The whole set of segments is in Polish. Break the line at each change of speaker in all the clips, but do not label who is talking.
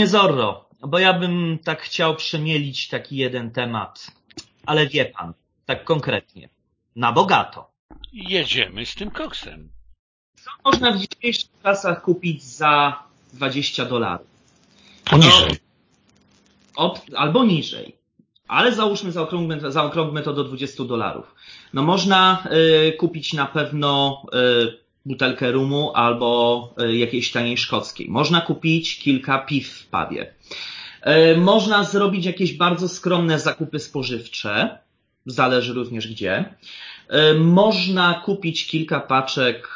Panie Zorro, bo ja bym tak chciał przemielić taki jeden temat, ale wie pan, tak konkretnie, na bogato.
Jedziemy z tym koksem.
Co można w dzisiejszych czasach kupić za 20 dolarów?
Poniżej.
Od, albo niżej. Ale załóżmy, zaokrągmy, zaokrągmy to do 20 dolarów. No można y, kupić na pewno y, butelkę rumu albo y, jakiejś taniej szkockiej. Można kupić kilka piw w pubie. Y, można zrobić jakieś bardzo skromne zakupy spożywcze. Zależy również gdzie. Y, można kupić kilka paczek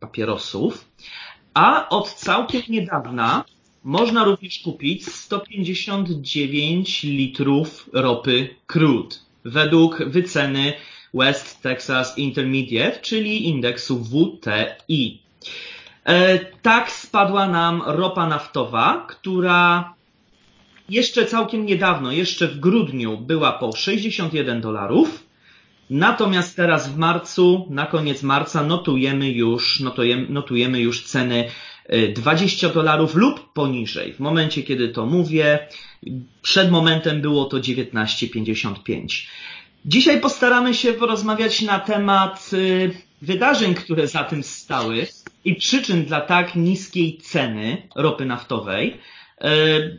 papierosów. A od całkiem niedawna można również kupić 159 litrów ropy crude według wyceny West Texas Intermediate, czyli indeksu WTI. E, tak spadła nam ropa naftowa, która jeszcze całkiem niedawno, jeszcze w grudniu była po 61 dolarów, natomiast teraz w marcu, na koniec marca notujemy już, notujemy, notujemy już ceny 20 dolarów lub poniżej. W momencie, kiedy to mówię, przed momentem było to 19,55. Dzisiaj postaramy się porozmawiać na temat wydarzeń, które za tym stały i przyczyn dla tak niskiej ceny ropy naftowej.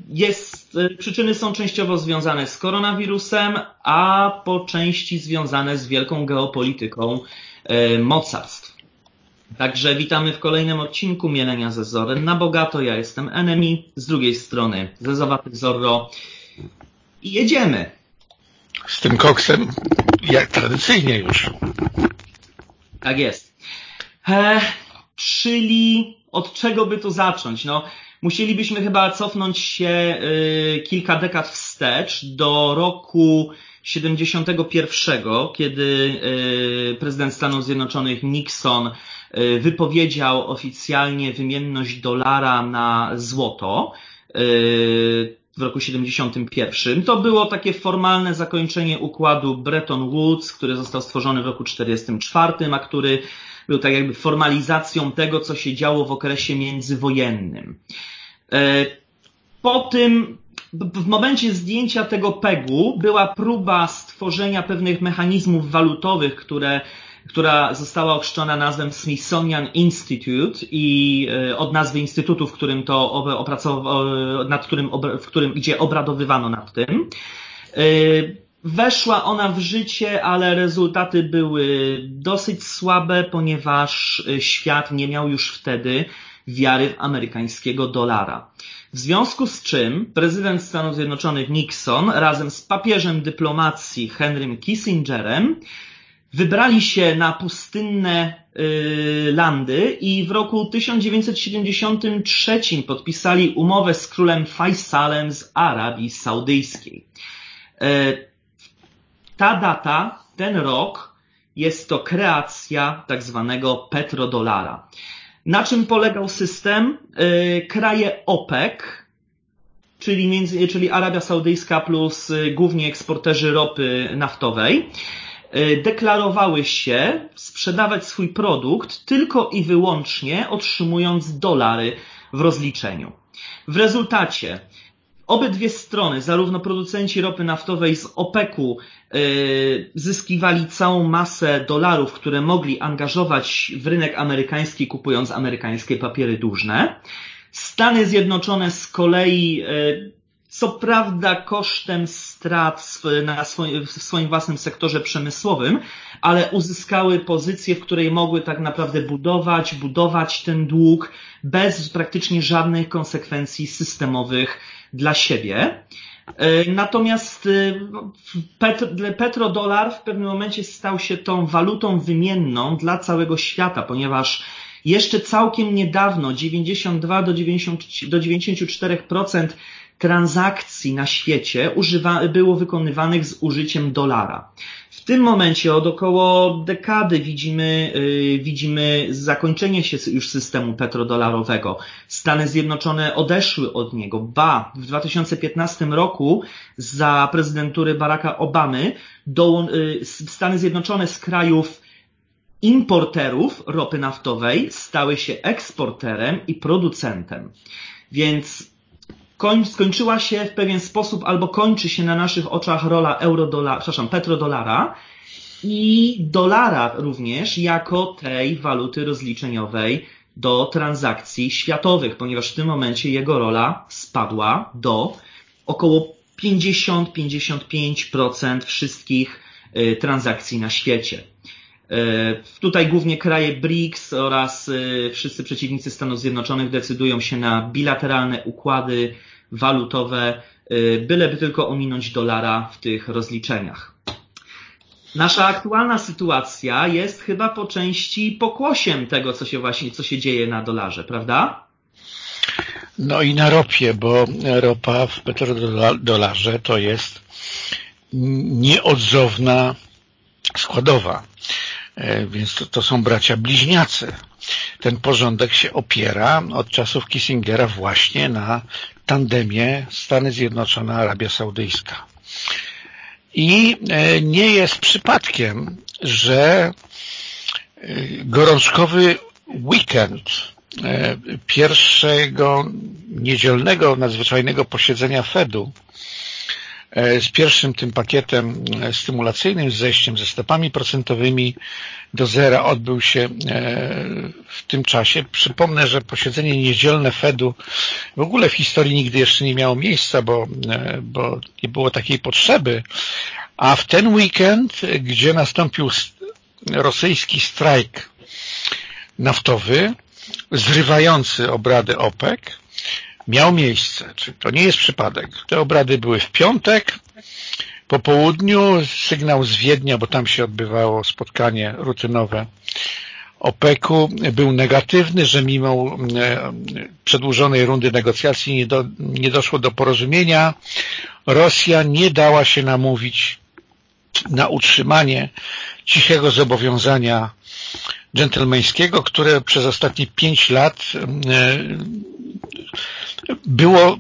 Jest, przyczyny są częściowo związane z koronawirusem, a po części związane z wielką geopolityką mocarstw. Także witamy w kolejnym odcinku Mielenia ze Zorem. Na bogato ja jestem Enemy, z drugiej strony Zezowaty Zorro i jedziemy.
Z tym koksem, jak tradycyjnie już.
Tak jest. E, czyli od czego by tu zacząć? No, musielibyśmy chyba cofnąć się y, kilka dekad wstecz do roku 71, kiedy y, prezydent Stanów Zjednoczonych Nixon wypowiedział oficjalnie wymienność dolara na złoto w roku 71. To było takie formalne zakończenie układu Bretton Woods, który został stworzony w roku 44, a który był tak jakby formalizacją tego, co się działo w okresie międzywojennym. Po tym, w momencie zdjęcia tego pegu była próba stworzenia pewnych mechanizmów walutowych, które która została ochrzczona nazwą Smithsonian Institute i od nazwy instytutu, w którym to nad którym, w którym, gdzie obradowywano nad tym. Weszła ona w życie, ale rezultaty były dosyć słabe, ponieważ świat nie miał już wtedy wiary w amerykańskiego dolara. W związku z czym prezydent Stanów Zjednoczonych Nixon razem z papieżem dyplomacji Henrym Kissingerem wybrali się na pustynne y, landy i w roku 1973 podpisali umowę z królem Faisalem z Arabii Saudyjskiej. Y, ta data, ten rok jest to kreacja tak zwanego petrodolara. Na czym polegał system? Y, kraje OPEC, czyli, między, czyli Arabia Saudyjska plus głównie eksporterzy ropy naftowej, deklarowały się sprzedawać swój produkt tylko i wyłącznie otrzymując dolary w rozliczeniu. W rezultacie obydwie strony, zarówno producenci ropy naftowej z OPEC-u yy, zyskiwali całą masę dolarów, które mogli angażować w rynek amerykański kupując amerykańskie papiery dłużne. Stany Zjednoczone z kolei yy, co prawda kosztem strat na swoim, w swoim własnym sektorze przemysłowym, ale uzyskały pozycję, w której mogły tak naprawdę budować, budować ten dług bez praktycznie żadnych konsekwencji systemowych dla siebie. Natomiast petrodolar w pewnym momencie stał się tą walutą wymienną dla całego świata, ponieważ jeszcze całkiem niedawno 92 do, 90, do 94% transakcji na świecie używa, było wykonywanych z użyciem dolara. W tym momencie od około dekady widzimy, yy, widzimy zakończenie się już systemu petrodolarowego. Stany Zjednoczone odeszły od niego. Ba, w 2015 roku za prezydentury Baracka Obamy do, yy, Stany Zjednoczone z krajów importerów ropy naftowej stały się eksporterem i producentem. Więc koń, skończyła się w pewien sposób albo kończy się na naszych oczach rola eurodolara, przepraszam, petrodolara i dolara również jako tej waluty rozliczeniowej do transakcji światowych, ponieważ w tym momencie jego rola spadła do około 50-55% wszystkich y, transakcji na świecie. Y, tutaj głównie kraje BRICS oraz y, wszyscy przeciwnicy Stanów Zjednoczonych decydują się na bilateralne układy walutowe, byleby tylko ominąć dolara w tych rozliczeniach. Nasza aktualna sytuacja jest chyba po części pokłosiem tego, co się właśnie, co się dzieje na dolarze, prawda?
No i na ropie, bo ropa w petrodolarze to jest nieodzowna składowa. E, więc to, to są bracia bliźniacy. Ten porządek się opiera od czasów Kissingera właśnie na tandemie Stany Zjednoczone Arabia Saudyjska. I e, nie jest przypadkiem, że e, gorączkowy weekend pierwszego niedzielnego nadzwyczajnego posiedzenia Fedu z pierwszym tym pakietem stymulacyjnym, z zejściem ze stopami procentowymi do zera odbył się w tym czasie. Przypomnę, że posiedzenie niedzielne Fedu w ogóle w historii nigdy jeszcze nie miało miejsca, bo, bo nie było takiej potrzeby, a w ten weekend, gdzie nastąpił rosyjski strajk naftowy, zrywający obrady OPEC, miał miejsce. Czyli to nie jest przypadek. Te obrady były w piątek, po południu sygnał z Wiednia, bo tam się odbywało spotkanie rutynowe OPEC-u był negatywny, że mimo e, przedłużonej rundy negocjacji nie, do, nie doszło do porozumienia. Rosja nie dała się namówić na utrzymanie cichego zobowiązania dżentelmeńskiego, które przez ostatnie pięć lat e, było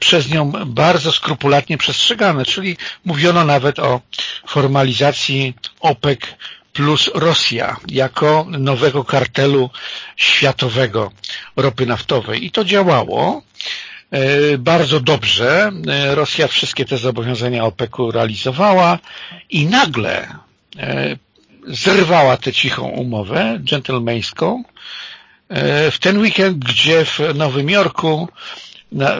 przez nią bardzo skrupulatnie przestrzegane, czyli mówiono nawet o formalizacji OPEC plus Rosja jako nowego kartelu światowego ropy naftowej. I to działało e, bardzo dobrze. E, Rosja wszystkie te zobowiązania OPEC-u realizowała i nagle e, zerwała tę cichą umowę dżentelmeńską w ten weekend, gdzie w Nowym Jorku na,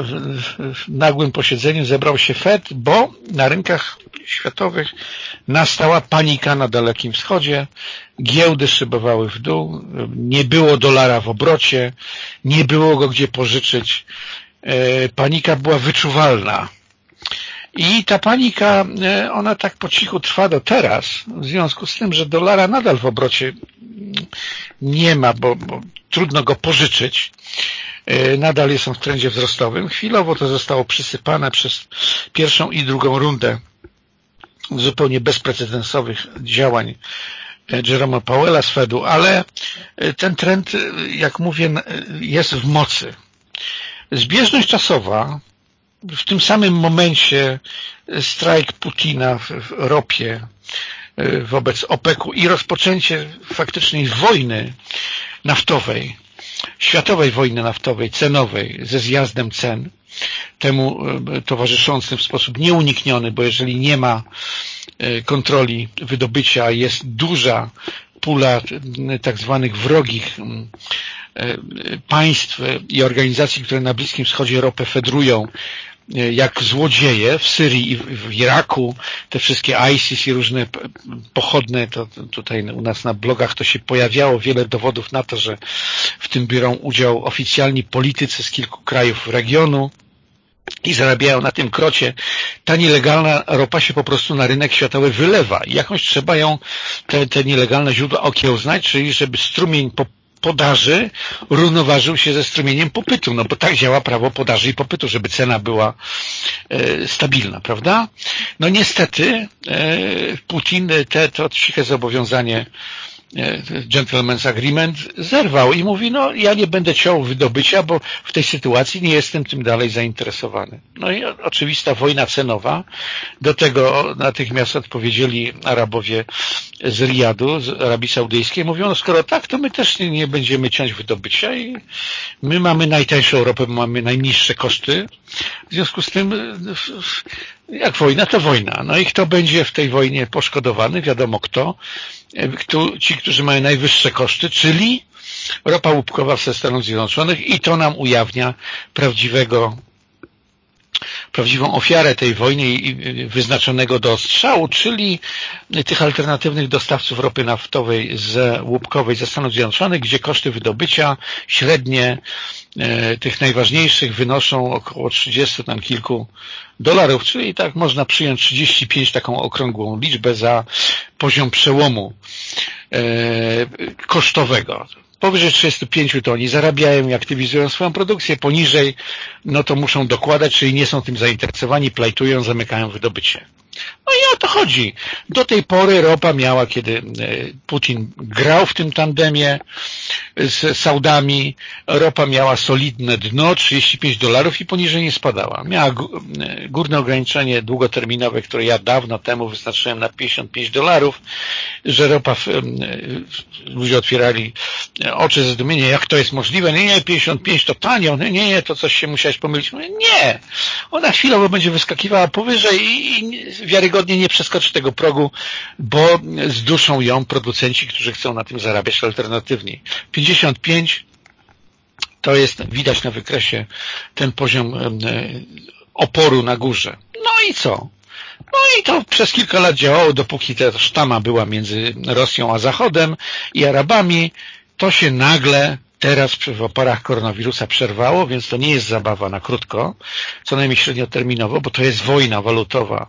nagłym posiedzeniu zebrał się Fed, bo na rynkach światowych nastała panika na Dalekim Wschodzie, giełdy szybowały w dół, nie było dolara w obrocie, nie było go gdzie pożyczyć, e, panika była wyczuwalna. I ta panika, e, ona tak po cichu trwa do teraz, w związku z tym, że dolara nadal w obrocie nie ma, bo, bo trudno go pożyczyć, e, nadal jest on w trendzie wzrostowym. Chwilowo to zostało przysypane przez pierwszą i drugą rundę zupełnie bezprecedensowych działań e, Jeroma Powella z Fedu, ale ten trend, jak mówię, jest w mocy. Zbieżność czasowa w tym samym momencie strajk Putina w ropie wobec OPEC-u i rozpoczęcie faktycznej wojny naftowej, światowej wojny naftowej, cenowej, ze zjazdem cen, temu e, towarzyszącym w sposób nieunikniony, bo jeżeli nie ma e, kontroli wydobycia, jest duża pula tak zwanych wrogich e, państw i organizacji, które na Bliskim Wschodzie ropę fedrują, jak złodzieje w Syrii i w Iraku, te wszystkie ISIS i różne pochodne, to tutaj u nas na blogach to się pojawiało wiele dowodów na to, że w tym biorą udział oficjalni politycy z kilku krajów regionu, i zarabiają na tym krocie, ta nielegalna ropa się po prostu na rynek światowy wylewa. Jakąś trzeba ją, te, te nielegalne źródła okiełznać, czyli żeby strumień podaży równoważył się ze strumieniem popytu, no bo tak działa prawo podaży i popytu, żeby cena była e, stabilna, prawda? No niestety e, Putin te, to ciche zobowiązanie e, gentleman's agreement zerwał i mówi, no ja nie będę ciął wydobycia, bo w tej sytuacji nie jestem tym dalej zainteresowany. No i oczywista wojna cenowa. Do tego natychmiast odpowiedzieli Arabowie z Riyadu, z Arabii Saudyjskiej. Mówią, no skoro tak, to my też nie, będziemy ciąć wydobycia i my mamy najtańszą ropę, mamy najniższe koszty. W związku z tym jak wojna, to wojna. No i kto będzie w tej wojnie poszkodowany? Wiadomo kto. Ci, którzy mają najwyższe koszty, czyli ropa łupkowa ze Stanów Zjednoczonych i to nam ujawnia prawdziwego prawdziwą ofiarę tej wojny wyznaczonego do strzału, czyli tych alternatywnych dostawców ropy naftowej z łupkowej ze Stanów Zjednoczonych, gdzie koszty wydobycia średnie e, tych najważniejszych wynoszą około 30 tam kilku dolarów, czyli tak można przyjąć 35 taką okrągłą liczbę za poziom przełomu e, kosztowego powyżej 35 to oni zarabiają i aktywizują swoją produkcję, poniżej no to muszą dokładać, czyli nie są tym zainteresowani, plajtują, zamykają wydobycie. No i o to chodzi. Do tej pory ropa miała, kiedy e, Putin grał w tym tandemie z Saudami, ropa miała solidne dno, 35 dolarów i poniżej nie spadała. Miała e, górne ograniczenie długoterminowe, które ja dawno temu wyznaczyłem na 55 dolarów, że ropa, e, ludzie otwierali oczy ze zdumienia, jak to jest możliwe? Nie, nie, 55 to tanio, nie, nie, to coś się musiałeś pomylić. Nie, ona chwilowo będzie wyskakiwała powyżej i wiarygodnie nie przeskoczy tego progu, bo zduszą ją producenci, którzy chcą na tym zarabiać alternatywnie. 55 to jest, widać na wykresie, ten poziom oporu na górze. No i co? No i to przez kilka lat działało, dopóki ta sztama była między Rosją a Zachodem i Arabami, to się nagle teraz w oporach koronawirusa przerwało, więc to nie jest zabawa na krótko, co najmniej średnioterminowo, bo to jest wojna walutowa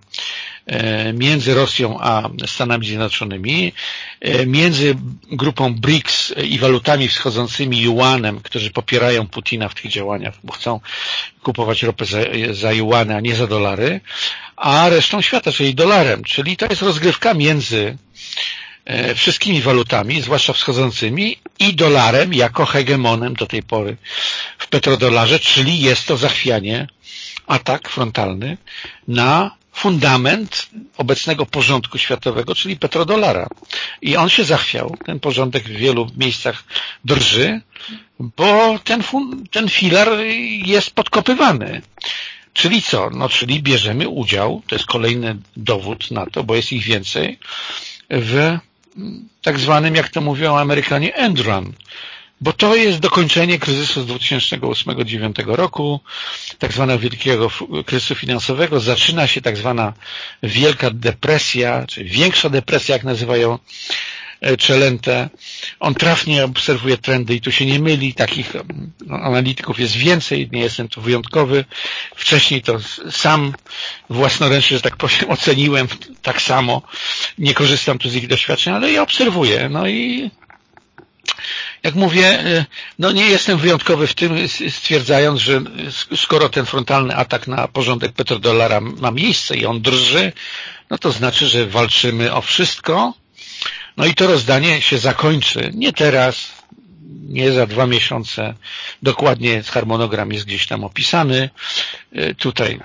e, między Rosją a Stanami Zjednoczonymi, e, między grupą BRICS i walutami wschodzącymi juanem, którzy popierają Putina w tych działaniach, bo chcą kupować ropę za, za juany, a nie za dolary, a resztą świata, czyli dolarem. Czyli to jest rozgrywka między wszystkimi walutami, zwłaszcza wschodzącymi i dolarem jako hegemonem do tej pory w petrodolarze, czyli jest to zachwianie, atak frontalny na fundament obecnego porządku światowego, czyli petrodolara. I on się zachwiał. Ten porządek w wielu miejscach drży, bo ten, ten filar jest podkopywany. Czyli co? No, czyli bierzemy udział, to jest kolejny dowód na to, bo jest ich więcej, w tak zwanym, jak to mówią Amerykanie, end run, bo to jest dokończenie kryzysu z 2008-2009 roku, tak zwanego wielkiego kryzysu finansowego. Zaczyna się tak zwana wielka depresja, czy większa depresja, jak nazywają E, Celente. On trafnie obserwuje trendy i tu się nie myli. Takich no, analityków jest więcej, nie jestem tu wyjątkowy. Wcześniej to sam własnoręcznie, że tak powiem, oceniłem tak samo. Nie korzystam tu z ich doświadczeń, ale ja obserwuję. No i jak mówię, e, no nie jestem wyjątkowy w tym, stwierdzając, że skoro ten frontalny atak na porządek petrodolara ma miejsce i on drży, no to znaczy, że walczymy o wszystko, no i to rozdanie się zakończy nie teraz, nie za dwa miesiące. Dokładnie harmonogram jest gdzieś tam opisany. E, tutaj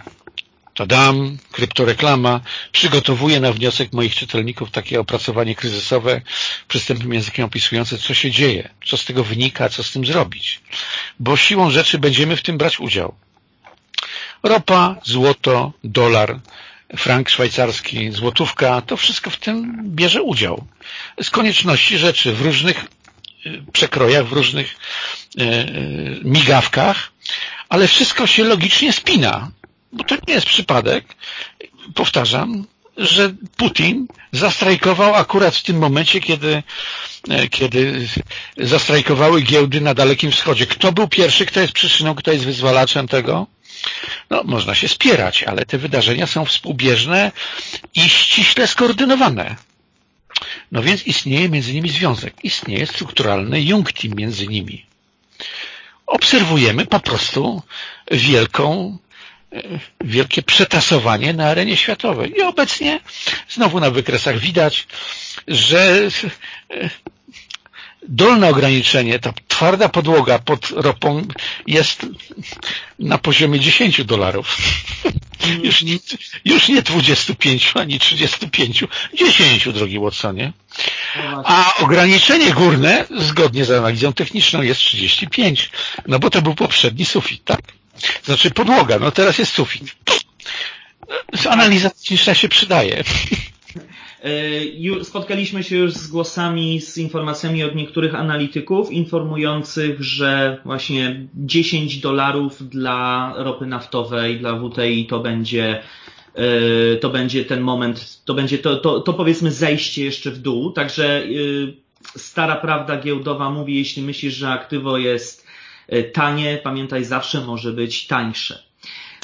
to dam, kryptoreklama. Przygotowuję na wniosek moich czytelników takie opracowanie kryzysowe przystępnym językiem opisujące, co się dzieje, co z tego wynika, co z tym zrobić. Bo siłą rzeczy będziemy w tym brać udział. Ropa, złoto, dolar, frank szwajcarski, złotówka, to wszystko w tym bierze udział. Z konieczności rzeczy w różnych y, przekrojach, w różnych y, y, migawkach, ale wszystko się logicznie spina, bo to nie jest przypadek, powtarzam, że Putin zastrajkował akurat w tym momencie, kiedy, kiedy zastrajkowały giełdy na Dalekim Wschodzie. Kto był pierwszy, kto jest przyczyną, kto jest wyzwalaczem tego? No, można się spierać, ale te wydarzenia są współbieżne i ściśle skoordynowane. No więc istnieje między nimi związek. Istnieje strukturalny junktim między nimi. Obserwujemy po prostu wielką, e, wielkie przetasowanie na arenie światowej. I obecnie znowu na wykresach widać, że e, dolne ograniczenie, ta twarda podłoga pod ropą jest na poziomie 10 dolarów. Już nie, już nie 25 ani 35, 10, drogi Watsonie. A ograniczenie górne, zgodnie z analizą techniczną, jest 35. No bo to był poprzedni sufit, tak? Znaczy podłoga, no teraz jest sufit. Analiza techniczna się przydaje.
E, spotkaliśmy się już z głosami, z informacjami od niektórych analityków informujących, że właśnie 10 dolarów dla ropy naftowej, dla WTI to będzie e, to będzie ten moment, to będzie to, to, to powiedzmy zejście jeszcze w dół. Także e, stara prawda giełdowa mówi, jeśli myślisz, że aktywo jest tanie, pamiętaj, zawsze może być tańsze.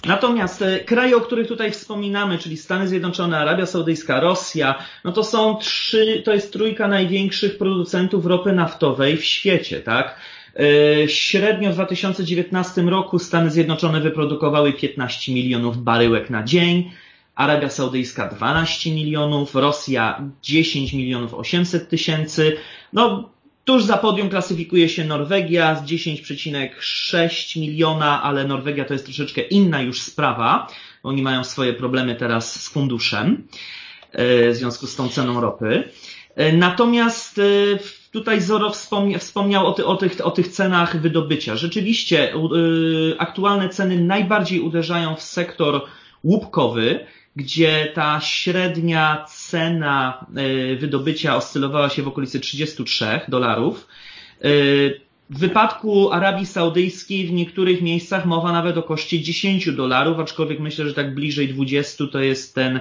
Natomiast e, kraje, o których tutaj wspominamy, czyli Stany Zjednoczone, Arabia Saudyjska, Rosja, no to są trzy, to jest trójka największych producentów ropy naftowej w świecie, tak? E, średnio w 2019 roku Stany Zjednoczone wyprodukowały 15 milionów baryłek na dzień, Arabia Saudyjska 12 milionów, Rosja 10 milionów 800 tysięcy. No, Tuż za podium klasyfikuje się Norwegia z 10,6 miliona, ale Norwegia to jest troszeczkę inna już sprawa. Oni mają swoje problemy teraz z funduszem e, w związku z tą ceną ropy. E, natomiast e, tutaj Zoro wspomniał o, ty, o, tych, o tych cenach wydobycia. Rzeczywiście aktualne ceny najbardziej uderzają w sektor łupkowy, gdzie ta średnia cena e, wydobycia oscylowała się w okolicy 33 dolarów. E, w wypadku Arabii Saudyjskiej w niektórych miejscach mowa nawet o koszcie 10 dolarów, aczkolwiek myślę, że tak bliżej 20 to jest ten,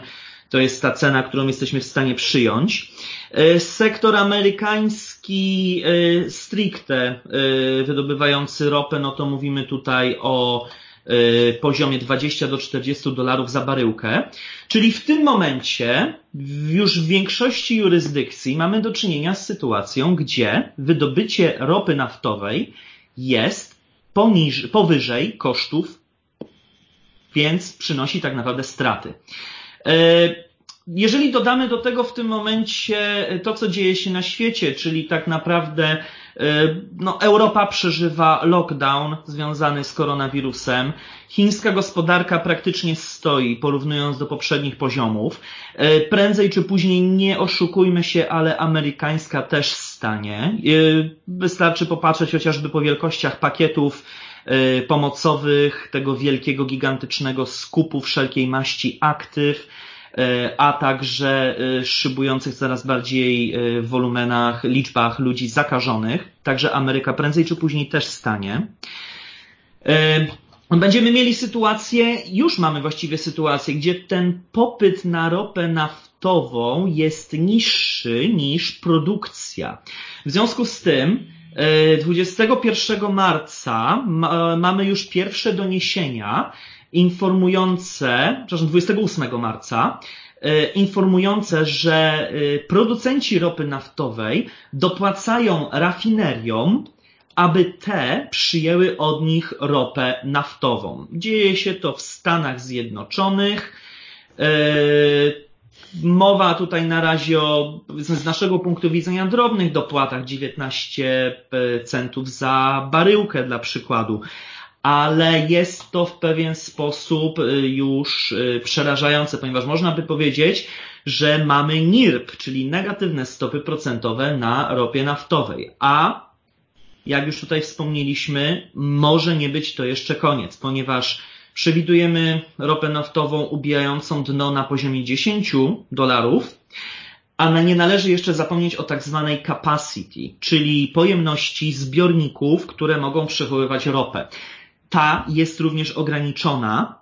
to jest ta cena, którą jesteśmy w stanie przyjąć. E, sektor amerykański stricte wydobywający ropę, no to mówimy tutaj o poziomie 20 do 40 dolarów za baryłkę. Czyli w tym momencie już w większości jurysdykcji mamy do czynienia z sytuacją, gdzie wydobycie ropy naftowej jest poniż, powyżej kosztów, więc przynosi tak naprawdę straty. Y, jeżeli dodamy do tego w tym momencie to, co dzieje się na świecie, czyli tak naprawdę no, Europa przeżywa lockdown związany z koronawirusem. Chińska gospodarka praktycznie stoi, porównując do poprzednich poziomów. E, prędzej czy później, nie oszukujmy się, ale amerykańska też stanie. E, wystarczy popatrzeć chociażby po wielkościach pakietów pomocowych, tego wielkiego, gigantycznego skupu wszelkiej maści aktyw E, a także e, szybujących coraz bardziej e, w wolumenach, liczbach ludzi zakażonych. Także Ameryka prędzej czy później też stanie. Będziemy mieli sytuację, już mamy właściwie sytuację, gdzie ten popyt na ropę naftową jest niższy niż produkcja. W związku z tym 21 marca mamy już pierwsze doniesienia, informujące, przepraszam, 28 marca, e, informujące, że e, producenci ropy naftowej dopłacają rafineriom, aby te przyjęły od nich ropę naftową. Dzieje się to w Stanach Zjednoczonych. E, mowa tutaj na razie o, z naszego punktu widzenia, drobnych dopłatach 19 centów za baryłkę dla przykładu ale jest to w pewien sposób y, już y, przerażające, ponieważ można by powiedzieć, że mamy NIRP, czyli negatywne stopy procentowe na ropie naftowej, a jak już tutaj wspomnieliśmy, może nie być to jeszcze koniec, ponieważ przewidujemy ropę naftową ubijającą dno na poziomie 10 dolarów, a nie należy jeszcze zapomnieć o tak zwanej capacity, czyli pojemności zbiorników, które mogą przechowywać ropę ta jest również ograniczona,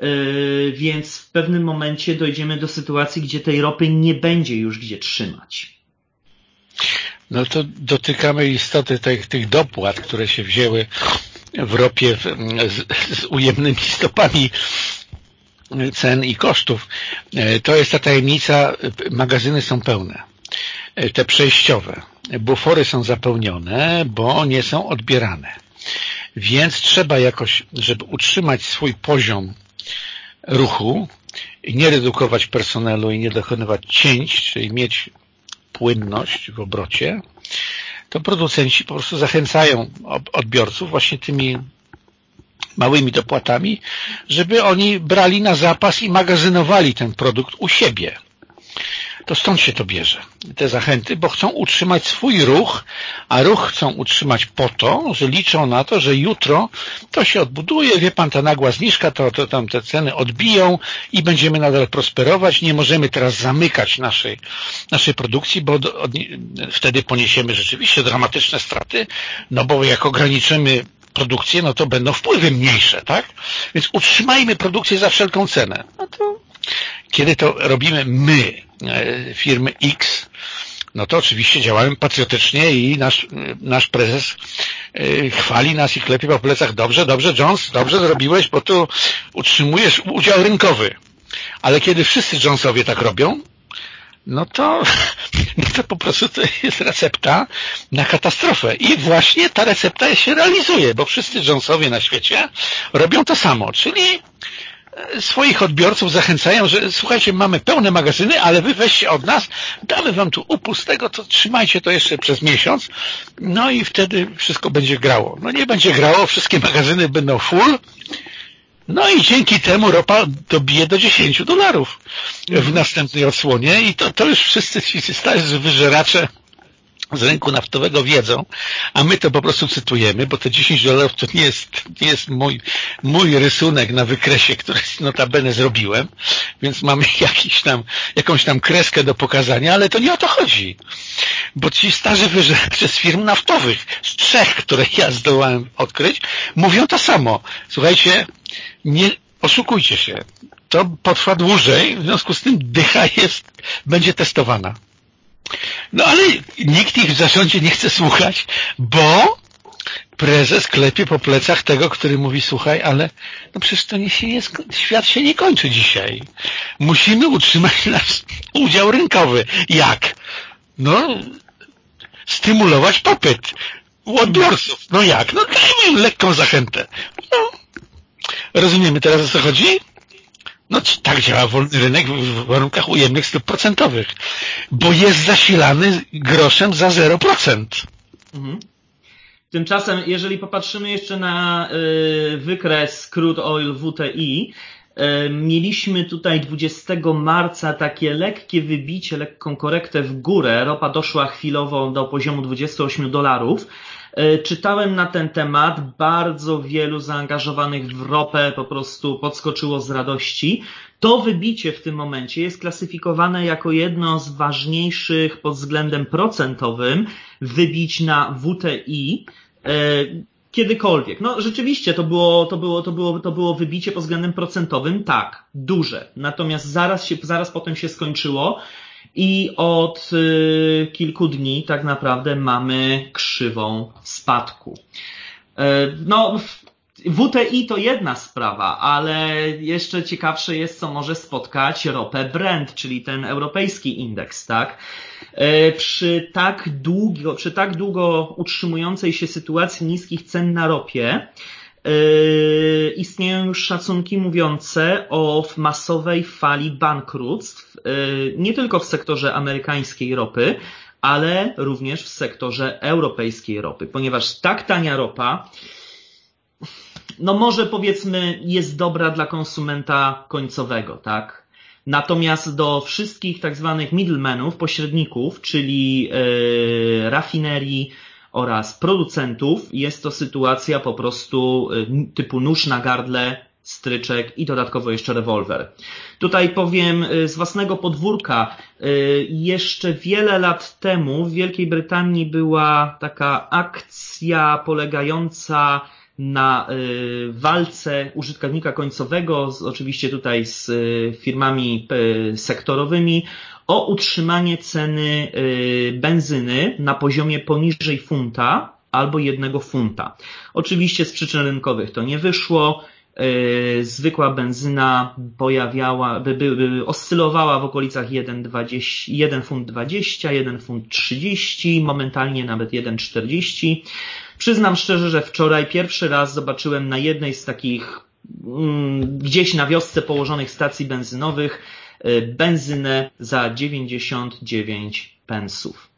yy, więc w pewnym momencie dojdziemy do sytuacji, gdzie tej ropy nie będzie już gdzie trzymać.
No to dotykamy istoty tych, tych dopłat, które się wzięły w ropie z, z ujemnymi stopami cen i kosztów. Yy, to jest ta tajemnica, magazyny są pełne, yy, te przejściowe. Bufory są zapełnione, bo nie są odbierane. Więc trzeba jakoś, żeby utrzymać swój poziom ruchu i nie redukować personelu i nie dokonywać cięć, czyli mieć płynność w obrocie, to producenci po prostu zachęcają odbiorców właśnie tymi małymi dopłatami, żeby oni brali na zapas i magazynowali ten produkt u siebie. To stąd się to bierze, te zachęty, bo chcą utrzymać swój ruch, a ruch chcą utrzymać po to, że liczą na to, że jutro to się odbuduje, wie pan, ta nagła zniżka, to, to tam te ceny odbiją i będziemy nadal prosperować. Nie możemy teraz zamykać naszej, naszej produkcji, bo od, wtedy poniesiemy rzeczywiście dramatyczne straty, no bo jak ograniczymy produkcję, no to będą wpływy mniejsze, tak? Więc utrzymajmy produkcję za wszelką cenę. No to kiedy to robimy my, e, firmy X, no to oczywiście działamy patriotycznie i nasz, nasz prezes e, chwali nas i klepie po plecach. Dobrze, dobrze, Jones, dobrze zrobiłeś, bo tu utrzymujesz udział rynkowy. Ale kiedy wszyscy Jonesowie tak robią, no to, no to po prostu to jest recepta na katastrofę. I właśnie ta recepta się realizuje, bo wszyscy Jonesowie na świecie robią to samo, czyli swoich odbiorców zachęcają, że słuchajcie, mamy pełne magazyny, ale wy weźcie od nas, damy wam tu upust tego, to trzymajcie to jeszcze przez miesiąc, no i wtedy wszystko będzie grało. No nie będzie grało, wszystkie magazyny będą full, no i dzięki temu ropa dobije do 10 dolarów w następnej odsłonie i to, to już wszyscy ci starzy wyżeracze z rynku naftowego wiedzą, a my to po prostu cytujemy, bo te 10 dolarów to nie jest, nie jest mój, mój rysunek na wykresie, który notabene zrobiłem, więc mamy jakiś tam, jakąś tam kreskę do pokazania, ale to nie o to chodzi. Bo ci starzy wyżeracze z firm naftowych, z trzech, które ja zdołałem odkryć, mówią to samo. Słuchajcie, nie oszukujcie się. To potrwa dłużej, w związku z tym dycha jest, będzie testowana. No ale nikt ich w zarządzie nie chce słuchać, bo prezes klepie po plecach tego, który mówi, słuchaj, ale no przecież to nie się nie, świat się nie kończy dzisiaj. Musimy utrzymać nasz udział rynkowy. Jak? No, stymulować popyt u odbiorców. No jak? No dajmy im lekką zachętę. No, rozumiemy teraz o co chodzi? No tak działa wolny rynek w warunkach ujemnych stóp procentowych, bo jest zasilany groszem za 0%. Mhm.
Tymczasem, jeżeli popatrzymy jeszcze na y, wykres crude oil WTI, y, mieliśmy tutaj 20 marca takie lekkie wybicie, lekką korektę w górę. Ropa doszła chwilowo do poziomu 28 dolarów. E, czytałem na ten temat, bardzo wielu zaangażowanych w ropę po prostu podskoczyło z radości. To wybicie w tym momencie jest klasyfikowane jako jedno z ważniejszych pod względem procentowym wybić na WTI e, kiedykolwiek. No rzeczywiście to było, to było, to było, to było wybicie pod względem procentowym, tak, duże. Natomiast zaraz się, zaraz potem się skończyło i od y, kilku dni tak naprawdę mamy krzywą spadku. E, no, WTI to jedna sprawa, ale jeszcze ciekawsze jest, co może spotkać ropę Brent, czyli ten europejski indeks, tak? E, przy tak długo, przy tak długo utrzymującej się sytuacji niskich cen na ropie, istnieją już szacunki mówiące o masowej fali bankructw, yy, nie tylko w sektorze amerykańskiej ropy, ale również w sektorze europejskiej ropy, ponieważ tak tania ropa, no może powiedzmy jest dobra dla konsumenta końcowego, tak? Natomiast do wszystkich tak zwanych middlemenów, pośredników, czyli yy, rafinerii, oraz producentów jest to sytuacja po prostu y, typu nóż na gardle, stryczek i dodatkowo jeszcze rewolwer. Tutaj powiem y, z własnego podwórka, y, jeszcze wiele lat temu w Wielkiej Brytanii była taka akcja polegająca na walce użytkownika końcowego, oczywiście tutaj z firmami sektorowymi, o utrzymanie ceny y, benzyny na poziomie poniżej funta albo jednego funta. Oczywiście z przyczyn rynkowych to nie wyszło. Y, zwykła benzyna pojawiała, by, by, by oscylowała w okolicach 1,20, 1 funt 20, 1 funt 30, momentalnie nawet 1,40. Przyznam szczerze, że wczoraj pierwszy raz zobaczyłem na jednej z takich mm, gdzieś na wiosce położonych stacji benzynowych benzynę za 99 pensów.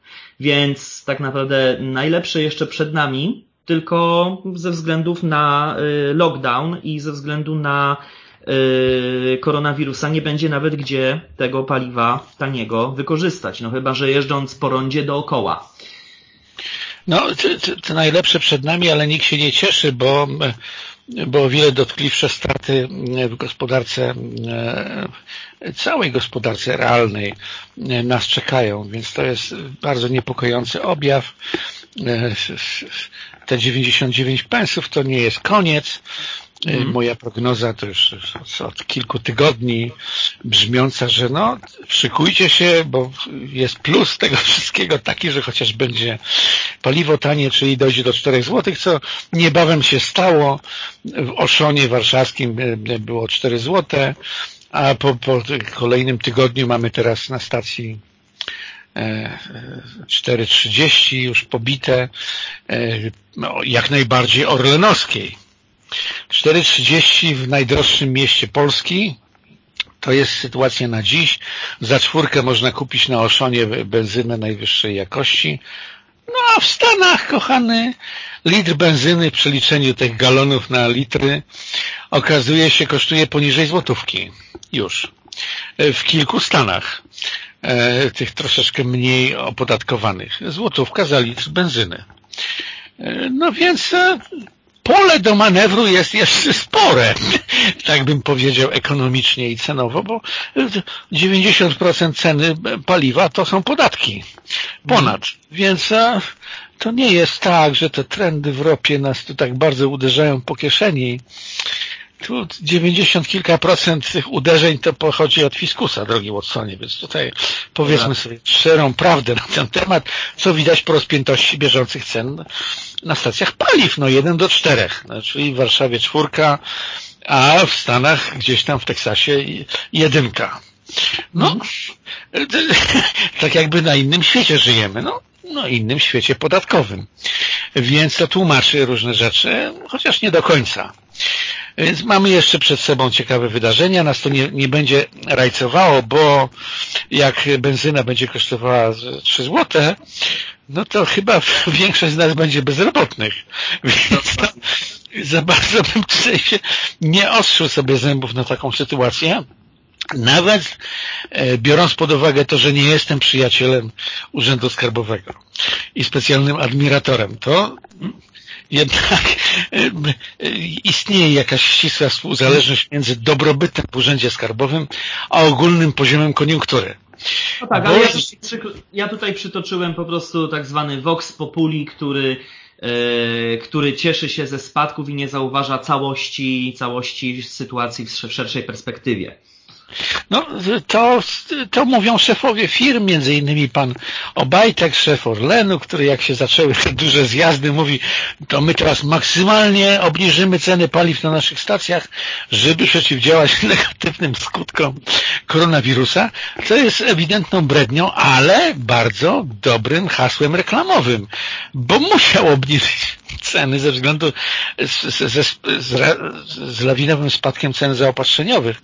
Więc tak naprawdę najlepsze jeszcze przed nami, tylko ze względów na y, lockdown i ze względu na y, koronawirusa nie będzie nawet gdzie tego paliwa taniego wykorzystać. No chyba, że jeżdżąc po rondzie dookoła.
No, to, najlepsze przed nami, ale nikt się nie cieszy, bo bo wiele dotkliwsze straty w gospodarce, e, całej gospodarce realnej e, nas czekają, więc to jest bardzo niepokojący objaw. E, te 99 pensów to nie jest koniec. Mm. Moja prognoza to już od kilku tygodni brzmiąca, że no szykujcie się, bo jest plus tego wszystkiego taki, że chociaż będzie paliwo tanie, czyli dojdzie do 4 zł, co niebawem się stało. W Oszonie warszawskim było 4 zł, a po, po kolejnym tygodniu mamy teraz na stacji 4.30 już pobite, no, jak najbardziej orlenowskiej 4,30 w najdroższym mieście Polski to jest sytuacja na dziś. Za czwórkę można kupić na Oszonie benzynę najwyższej jakości. No a w Stanach, kochany, litr benzyny w przeliczeniu tych galonów na litry okazuje się kosztuje poniżej złotówki. Już. W kilku Stanach, e, tych troszeczkę mniej opodatkowanych. Złotówka za litr benzyny. E, no więc e, pole do manewru jest jeszcze spore, tak bym powiedział ekonomicznie i cenowo, bo 90% ceny paliwa to są podatki. Ponad. Więc to nie jest tak, że te trendy w ropie nas tu tak bardzo uderzają po kieszeni. Tu 90 kilka procent tych uderzeń to pochodzi od fiskusa, drogi Watsonie, więc tutaj powiedzmy sobie szczerą prawdę na ten temat, co widać po rozpiętości bieżących cen na stacjach paliw, no jeden do czterech, no, czyli w Warszawie czwórka, a w Stanach gdzieś tam w Teksasie jedynka. No, tak jakby na innym świecie żyjemy, no, no innym świecie podatkowym. Więc to tłumaczy różne rzeczy, chociaż nie do końca. Więc mamy jeszcze przed sobą ciekawe wydarzenia, nas to nie, nie będzie rajcowało, bo jak benzyna będzie kosztowała 3 złote, no to chyba większość z nas będzie bezrobotnych. Więc to, za bardzo bym się nie ostrzył sobie zębów na taką sytuację. Nawet e, biorąc pod uwagę to, że nie jestem przyjacielem Urzędu Skarbowego i specjalnym admiratorem, to jednak istnieje jakaś ścisła współzależność między dobrobytem w Urzędzie Skarbowym a ogólnym poziomem koniunktury.
No tak, ale ja tutaj, ja tutaj przytoczyłem po prostu tak zwany Vox Populi, który e, który cieszy się ze spadków i nie zauważa całości, całości sytuacji w szerszej perspektywie.
No, to, to mówią szefowie firm, między innymi pan Obajtek, szef Orlenu, który jak się zaczęły duże zjazdy, mówi, to my teraz maksymalnie obniżymy ceny paliw na naszych stacjach, żeby przeciwdziałać negatywnym skutkom koronawirusa, co jest ewidentną brednią, ale bardzo dobrym hasłem reklamowym, bo musiał obniżyć ceny ze względu z, z, z, z, lawinowym spadkiem cen zaopatrzeniowych.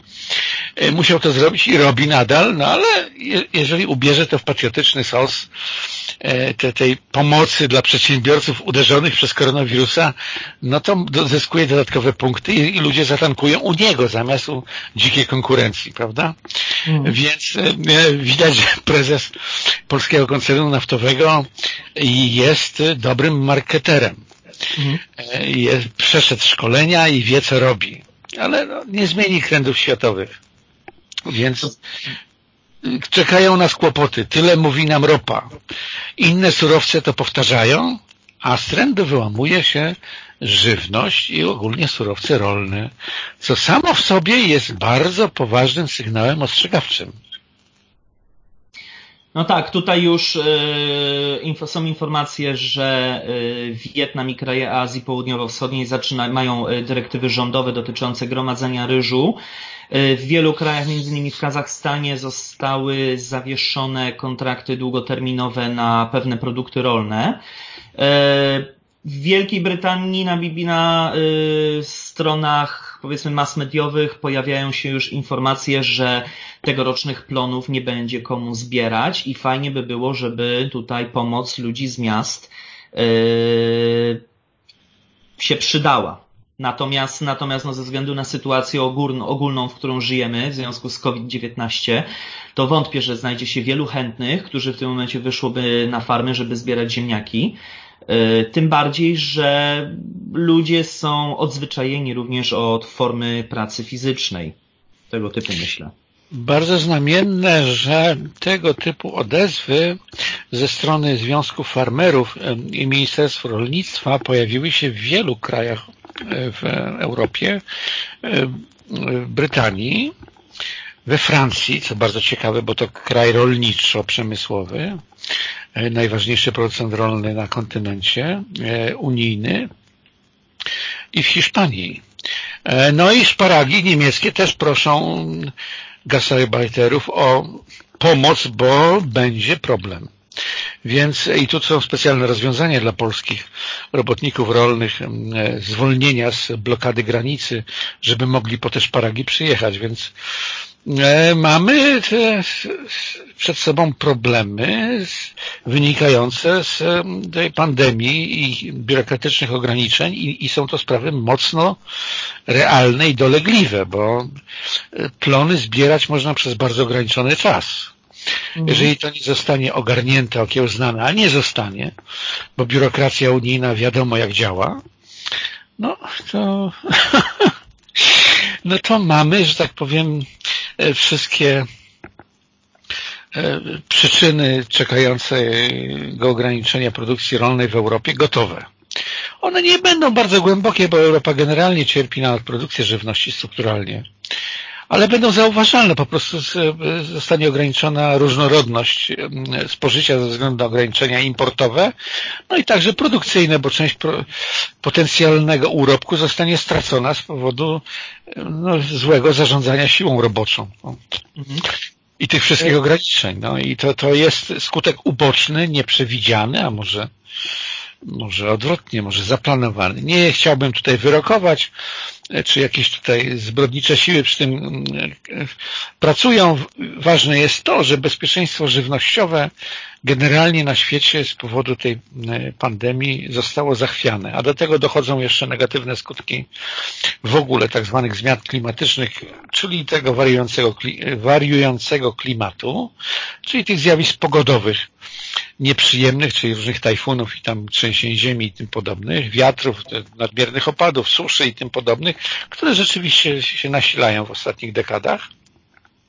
E, musiał to zrobić i robi nadal, no ale jeżeli ubierze to w patriotyczny sos e, te, tej pomocy dla przedsiębiorców uderzonych przez koronawirusa, no to zyskuje dodatkowe punkty i, i ludzie zatankują u niego zamiast u dzikiej konkurencji, prawda? Mm. Więc e, widać, że prezes polskiego koncernu naftowego jest dobrym marketerem. Mhm. Jest, przeszedł szkolenia i wie, co robi. Ale no, nie zmieni trendów światowych. Więc czekają nas kłopoty. Tyle mówi nam ropa. Inne surowce to powtarzają, a z trendu wyłamuje się żywność i ogólnie surowce rolne, co samo w sobie jest bardzo poważnym sygnałem ostrzegawczym.
No tak, tutaj już y, są informacje, że y, Wietnam i kraje Azji Południowo-Wschodniej mają e, dyrektywy rządowe dotyczące gromadzenia ryżu. W wielu krajach, między innymi w Kazachstanie, zostały zawieszone kontrakty długoterminowe na pewne produkty rolne. W Wielkiej Brytanii na, na stronach powiedzmy mass mediowych pojawiają się już informacje, że tegorocznych plonów nie będzie komu zbierać i fajnie by było, żeby tutaj pomoc ludzi z miast yy, się przydała. Natomiast, natomiast no, ze względu na sytuację ogólną, ogólną, w którą żyjemy w związku z COVID-19, to wątpię, że znajdzie się wielu chętnych, którzy w tym momencie wyszłoby na farmy, żeby zbierać ziemniaki. Yy, tym bardziej, że ludzie są odzwyczajeni również od formy pracy fizycznej. Tego typu myślę.
Bardzo znamienne, że tego typu odezwy ze strony Związku Farmerów i Ministerstwa Rolnictwa pojawiły się w wielu krajach w Europie, w Brytanii, we Francji, co bardzo ciekawe, bo to kraj rolniczo-przemysłowy, najważniejszy producent rolny na kontynencie unijny i w Hiszpanii. No i szparagi niemieckie też proszą gastarbeiterów o pomoc, bo będzie problem. Więc i tu są specjalne rozwiązania dla polskich robotników rolnych, zwolnienia z blokady granicy, żeby mogli po te szparagi przyjechać, więc e, mamy przed sobą problemy wynikające z tej pandemii i biurokratycznych ograniczeń i, są to sprawy mocno realne i dolegliwe, bo e, plony zbierać można przez bardzo ograniczony czas. Mhm. Jeżeli to nie zostanie ogarnięte, okiełznane, a nie zostanie, bo biurokracja unijna wiadomo jak działa, no to no to mamy, że tak powiem, e, wszystkie e, przyczyny czekającego ograniczenia produkcji rolnej w Europie gotowe. One nie będą bardzo głębokie, bo Europa generalnie cierpi na produkcję żywności strukturalnie ale będą zauważalne. Po prostu zostanie ograniczona różnorodność spożycia ze względu na ograniczenia importowe, no i także produkcyjne, bo część potencjalnego urobku zostanie stracona z powodu no, złego zarządzania siłą roboczą. Mhm. I tych wszystkich e- ograniczeń. No i to, to jest skutek uboczny, nieprzewidziany, a może może odwrotnie, może zaplanowany. Nie chciałbym tutaj wyrokować, czy jakieś tutaj zbrodnicze siły przy tym mm, pracują. Ważne jest to, że bezpieczeństwo żywnościowe generalnie na świecie z powodu tej pandemii zostało zachwiane, a do tego dochodzą jeszcze negatywne skutki w ogóle tak zwanych zmian klimatycznych, czyli tego wariującego, wariującego klimatu, czyli tych zjawisk pogodowych, nieprzyjemnych, czyli różnych tajfunów i tam trzęsień ziemi i tym podobnych, wiatrów, nadmiernych opadów, suszy i tym podobnych, które rzeczywiście się nasilają w ostatnich dekadach.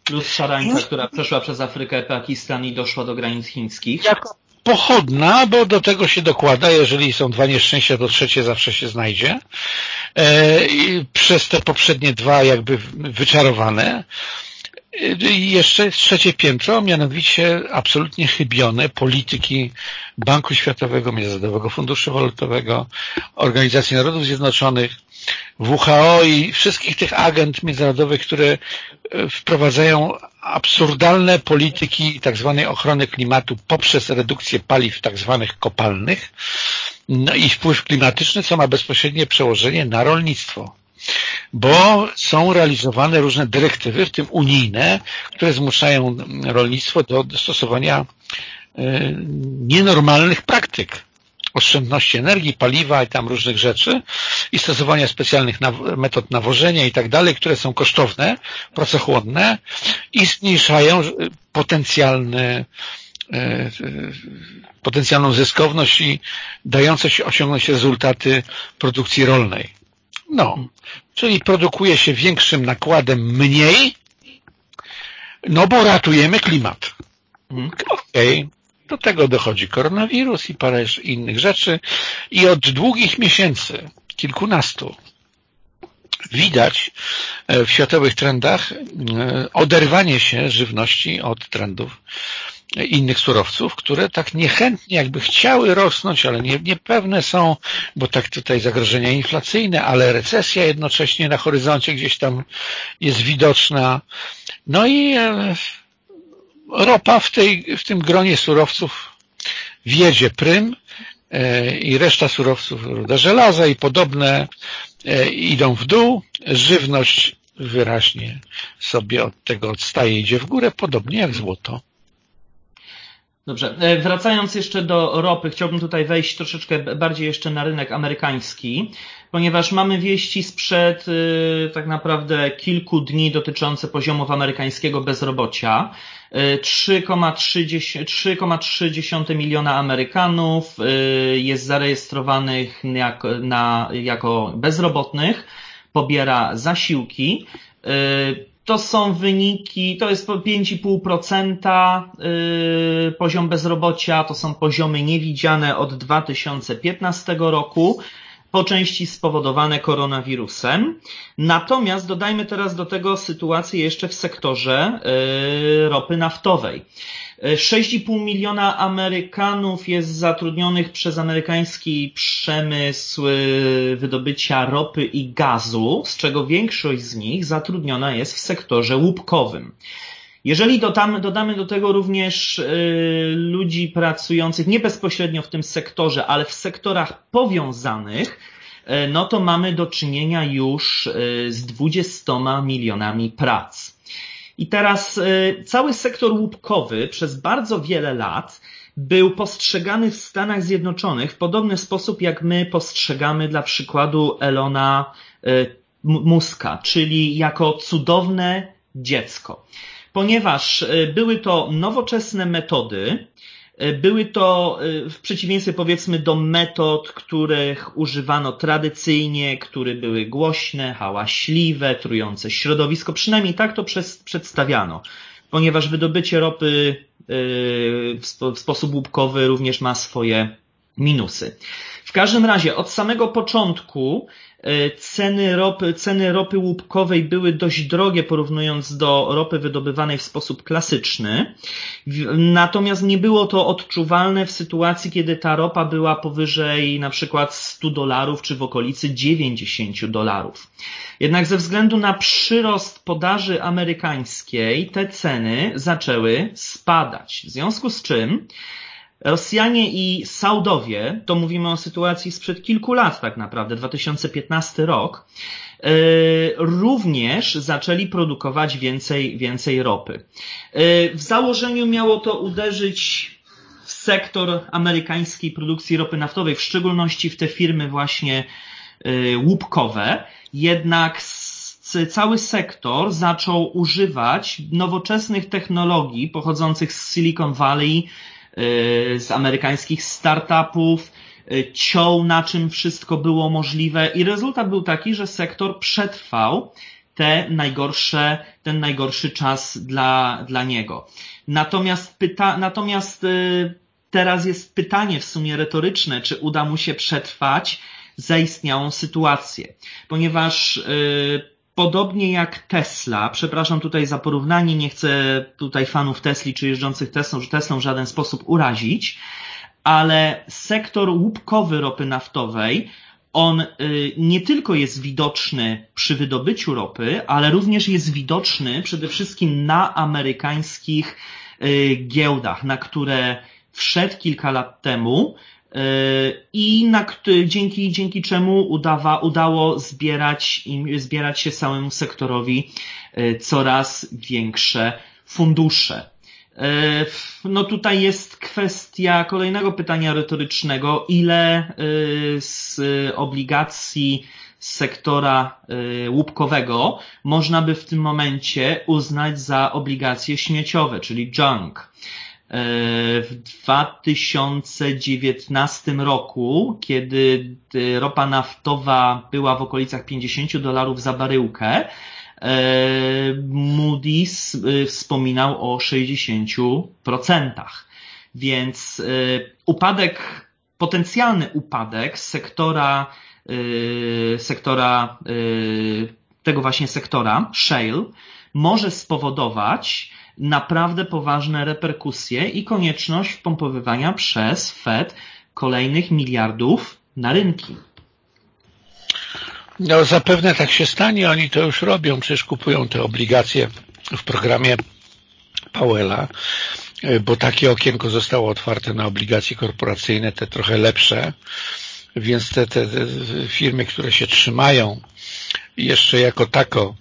Plus szarańca, która przeszła przez Afrykę, Pakistan i doszła do granic chińskich.
Jako pochodna, bo do tego się dokłada, jeżeli są dwa nieszczęścia, to trzecie zawsze się znajdzie. E, przez te poprzednie dwa jakby wyczarowane, i jeszcze trzecie piętro, mianowicie absolutnie chybione polityki Banku Światowego, Międzynarodowego Funduszu Walutowego, Organizacji Narodów Zjednoczonych, WHO i wszystkich tych agent międzynarodowych, które e, wprowadzają absurdalne polityki. Tak ochrony klimatu poprzez redukcję paliw. Tak kopalnych no i wpływ klimatyczny, co ma bezpośrednie przełożenie na rolnictwo bo są realizowane różne dyrektywy, w tym unijne, które zmuszają rolnictwo do stosowania e, nienormalnych praktyk oszczędności energii, paliwa i tam różnych rzeczy i stosowania specjalnych metod nawożenia i tak dalej, które są kosztowne, pracochłonne i zmniejszają potencjalne e, potencjalną zyskowność i dające się osiągnąć rezultaty produkcji rolnej. No, czyli produkuje się większym nakładem mniej, no bo ratujemy klimat. Mhm. Okej, okay. do tego dochodzi koronawirus i parę innych rzeczy i od długich miesięcy, kilkunastu, widać e, w światowych trendach e, oderwanie się żywności od trendów innych surowców, które tak niechętnie jakby chciały rosnąć, ale nie, niepewne są, bo tak tutaj zagrożenia inflacyjne, ale recesja jednocześnie na horyzoncie gdzieś tam jest widoczna. No i e, ropa w, tej, w tym gronie surowców wiedzie prym i reszta surowców, ruda żelaza i podobne idą w dół, żywność wyraźnie sobie od tego odstaje, idzie w górę, podobnie jak złoto.
Dobrze, e, wracając jeszcze do ropy, chciałbym tutaj wejść troszeczkę bardziej jeszcze na rynek amerykański, ponieważ mamy wieści sprzed e, tak naprawdę kilku dni dotyczące poziomów amerykańskiego bezrobocia. 3,3 e, miliona Amerykanów jest zarejestrowanych jako, na, jako bezrobotnych, pobiera zasiłki to są wyniki, to jest 5,5% y, poziom bezrobocia, to są poziomy niewidziane od 2015 roku, po części spowodowane koronawirusem. Natomiast dodajmy teraz do tego sytuację jeszcze w sektorze y, ropy naftowej. 6,5 miliona Amerykanów jest zatrudnionych przez amerykański przemysł y, wydobycia ropy i gazu, z czego większość z nich zatrudniona jest w sektorze łupkowym. Jeżeli dodamy, dodamy do tego również y, ludzi pracujących nie bezpośrednio w tym sektorze, ale w sektorach powiązanych, y, no to mamy do czynienia już z 20 milionami prac. I teraz y, cały sektor łupkowy przez bardzo wiele lat był postrzegany w Stanach Zjednoczonych w podobny sposób, jak my postrzegamy dla przykładu Elona y, Muska, czyli jako cudowne dziecko. Ponieważ y, były to nowoczesne metody, E, były to e, w przeciwieństwie powiedzmy do metod, których używano tradycyjnie, które były głośne, hałaśliwe, trujące środowisko. Przynajmniej tak to przedstawiano, ponieważ wydobycie ropy e, w sposób łupkowy również ma swoje minusy. W każdym razie od samego początku E, ceny ropy, ceny ropy łupkowej były dość drogie porównując do ropy wydobywanej w sposób klasyczny. Natomiast nie było to odczuwalne w sytuacji, kiedy ta ropa była powyżej na przykład 100 dolarów czy w okolicy 90 dolarów. Jednak ze względu na przyrost podaży amerykańskiej te ceny zaczęły spadać. W związku z czym Rosjanie i Saudowie, to mówimy o sytuacji sprzed kilku lat tak naprawdę, 2015 rok, e, również zaczęli produkować więcej, więcej ropy. E, w założeniu miało to uderzyć w sektor amerykańskiej produkcji ropy naftowej, w szczególności w te firmy właśnie e, łupkowe, jednak cały sektor zaczął używać nowoczesnych technologii pochodzących z Silicon Valley, z amerykańskich startupów, y, ciął na czym wszystko było możliwe i rezultat był taki, że sektor przetrwał te najgorsze, ten najgorszy czas dla, dla niego. Natomiast, pyta, natomiast y, teraz jest pytanie w sumie retoryczne, czy uda mu się przetrwać zaistniałą sytuację, ponieważ Podobnie jak Tesla, przepraszam tutaj za porównanie, nie chcę tutaj fanów Tesli czy jeżdżących Teslą, Teslą w żaden sposób urazić, ale sektor łupkowy ropy naftowej, on y, nie tylko jest widoczny przy wydobyciu ropy, ale również jest widoczny przede wszystkim na amerykańskich y, giełdach, na które wszedł kilka lat temu i na, dzięki, dzięki czemu udawa, udało zbierać, zbierać się całemu sektorowi e, coraz większe fundusze. E, no tutaj jest kwestia kolejnego pytania retorycznego, ile z obligacji sektora łupkowego można by w tym momencie uznać za obligacje śmieciowe, czyli junk. E, w 2019 roku, kiedy ropa naftowa była w okolicach 50 dolarów za baryłkę, e, Moody's e, wspominał o 60%. Więc upadek, potencjalny upadek sektora, sektora, tego właśnie sektora, shale, może spowodować, naprawdę poważne reperkusje i konieczność wpompowywania przez Fed kolejnych miliardów na rynki.
No zapewne tak się stanie, oni to już robią, przecież kupują te obligacje w programie Powella bo takie okienko zostało otwarte na obligacje korporacyjne, te trochę lepsze, więc te, te, te firmy, które się trzymają jeszcze jako tako,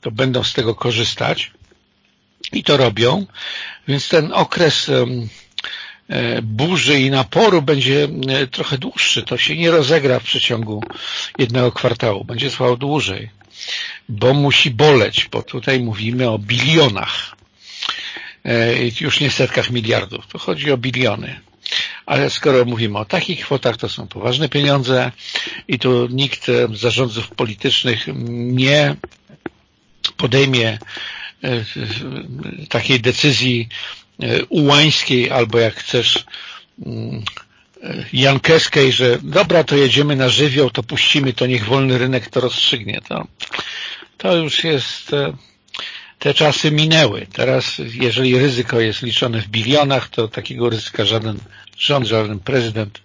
to będą z tego korzystać i to robią, więc ten okres e, burzy i naporu będzie e, trochę dłuższy. To się nie rozegra w przeciągu jednego kwartału. Będzie trwało dłużej, bo musi boleć, bo tutaj mówimy o bilionach. E, już nie setkach miliardów. To chodzi o biliony. Ale skoro mówimy o takich kwotach, to są poważne pieniądze i tu nikt z zarządców politycznych nie podejmie takiej decyzji e, ułańskiej albo jak chcesz mm, jankeskiej, że dobra, to jedziemy na żywioł, to puścimy, to niech wolny rynek to rozstrzygnie. To, to już jest te czasy minęły. Teraz, jeżeli ryzyko jest liczone w bilionach, to takiego ryzyka żaden rząd, żaden prezydent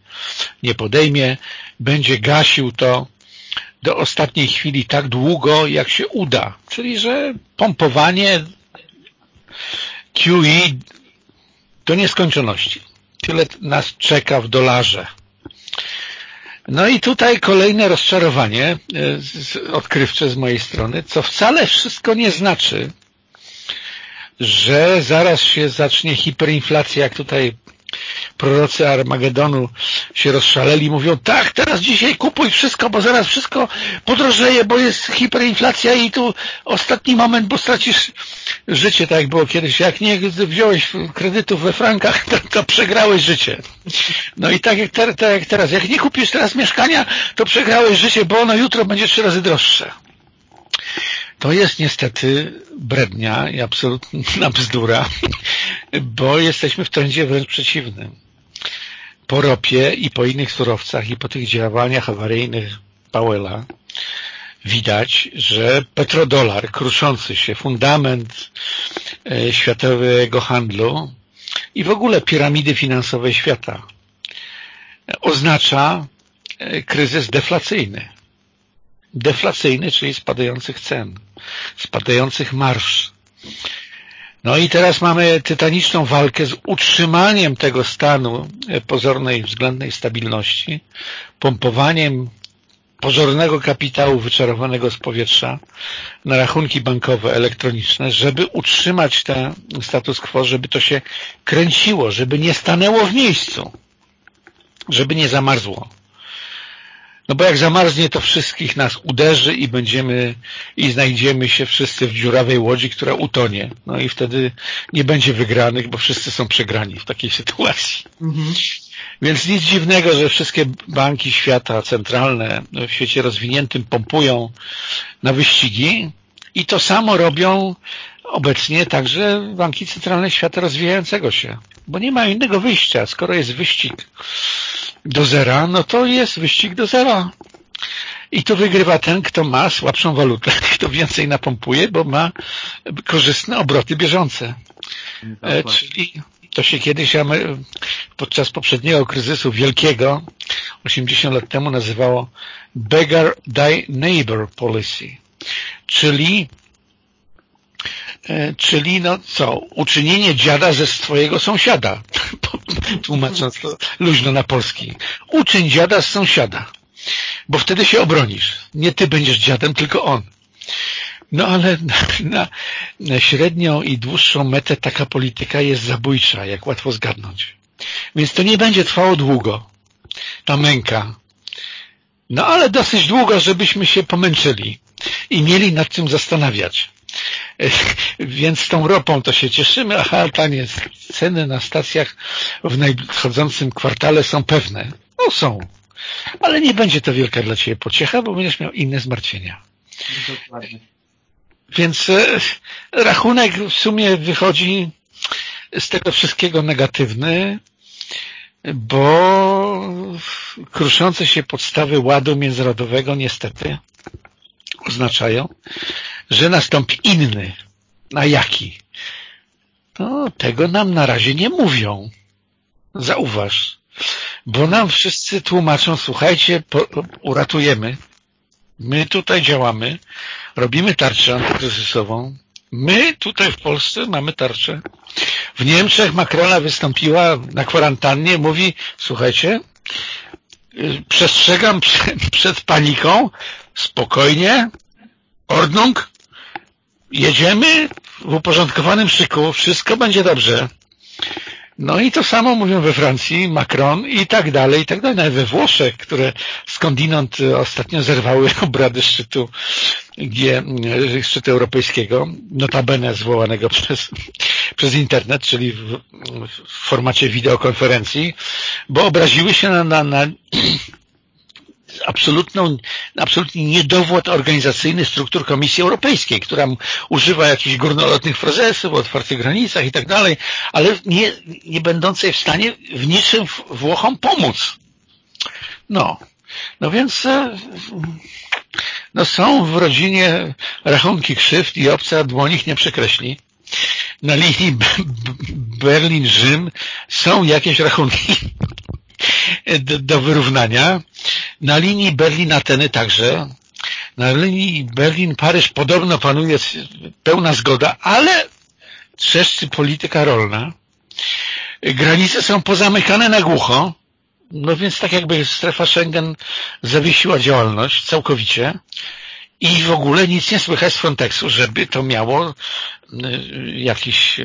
nie podejmie. Będzie gasił to do ostatniej chwili tak długo, jak się uda. Czyli, że pompowanie QE do nieskończoności. Tyle nas czeka w dolarze. No i tutaj kolejne rozczarowanie e, odkrywcze z mojej strony, co wcale wszystko nie znaczy, że zaraz się zacznie hiperinflacja, jak tutaj prorocy Armagedonu się rozszaleli, mówią tak, teraz dzisiaj kupuj wszystko, bo zaraz wszystko podrożeje, bo jest hiperinflacja i tu ostatni moment, bo stracisz życie, tak jak było kiedyś. Jak nie wziąłeś kredytów we frankach, to, to przegrałeś życie. No i tak jak, tak jak teraz, jak nie kupisz teraz mieszkania, to przegrałeś życie, bo ono jutro będzie trzy razy droższe. To jest niestety brednia i absolutna bzdura, bo jesteśmy w trendzie wręcz przeciwnym. Po ropie i po innych surowcach i po tych działaniach awaryjnych Powella widać, że petrodolar kruszący się, fundament e, światowego handlu i w ogóle piramidy finansowej świata oznacza e, kryzys deflacyjny deflacyjny, czyli spadających cen, spadających marsz. No i teraz mamy tytaniczną walkę z utrzymaniem tego stanu pozornej względnej stabilności, pompowaniem pozornego kapitału wyczarowanego z powietrza na rachunki bankowe elektroniczne, żeby utrzymać ten status quo, żeby to się kręciło, żeby nie stanęło w miejscu, żeby nie zamarzło. No bo jak zamarznie, to wszystkich nas uderzy i będziemy i znajdziemy się wszyscy w dziurawej łodzi, która utonie. No i wtedy nie będzie wygranych, bo wszyscy są przegrani w takiej sytuacji. Mhm. Więc nic dziwnego, że wszystkie banki świata centralne w świecie rozwiniętym pompują na wyścigi i to samo robią obecnie także banki centralne świata rozwijającego się, bo nie ma innego wyjścia. Skoro jest wyścig do zera, no to jest wyścig do zera. I tu wygrywa ten, kto ma słabszą walutę, kto więcej napompuje, bo ma korzystne obroty bieżące. E, czyli to się kiedyś podczas poprzedniego kryzysu wielkiego, 80 lat temu nazywało beggar thy neighbor policy. Czyli czyli no co, uczynienie dziada ze swojego sąsiada, tłumacząc to luźno na polski. Uczyń dziada z sąsiada, bo wtedy się obronisz. Nie ty będziesz dziadem, tylko on. No ale na, na średnią i dłuższą metę taka polityka jest zabójcza, jak łatwo zgadnąć. Więc to nie będzie trwało długo, ta męka. No ale dosyć długo, żebyśmy się pomęczyli i mieli nad czym zastanawiać. Więc z tą ropą to się cieszymy, a tanie ceny na stacjach w nadchodzącym kwartale są pewne. No są. Ale nie będzie to wielka dla Ciebie pociecha, bo będziesz miał inne zmartwienia. Dokładnie. Więc e, rachunek w sumie wychodzi z tego wszystkiego negatywny, bo kruszące się podstawy ładu międzynarodowego niestety oznaczają, że nastąpi inny. A jaki? No, tego nam na razie nie mówią. Zauważ. Bo nam wszyscy tłumaczą, słuchajcie, po, uratujemy. My tutaj działamy, robimy tarczę antykryzysową. My tutaj w Polsce mamy tarczę. W Niemczech Macrona wystąpiła na kwarantannie, mówi, słuchajcie, przestrzegam przed paniką, spokojnie, Ordnung, jedziemy w uporządkowanym szyku, wszystko będzie dobrze. No i to samo mówią we Francji, Macron i tak dalej, i tak dalej. Nawet we Włoszech, które skądinąd ostatnio zerwały obrady szczytu G, szczytu europejskiego, notabene zwołanego przez, przez internet, czyli w, w formacie wideokonferencji, bo obraziły się na, na, na absolutną, absolutnie niedowład organizacyjny struktur Komisji Europejskiej, która używa jakichś górnolotnych frazesów o otwartych granicach i tak dalej, ale nie, nie będącej w stanie w niczym Włochom pomóc. No. No więc e, no są w rodzinie rachunki krzywd i obca ich nie przekreśli. Na linii Berlin-Rzym są jakieś rachunki do, do wyrównania. Na linii Berlin-Ateny także. Na linii Berlin-Paryż podobno panuje pełna zgoda, ale trzeszczy polityka rolna. Granice są pozamykane na głucho, no więc tak jakby strefa Schengen zawiesiła działalność całkowicie i w ogóle nic nie słychać z Frontexu, żeby to miało y, jakiś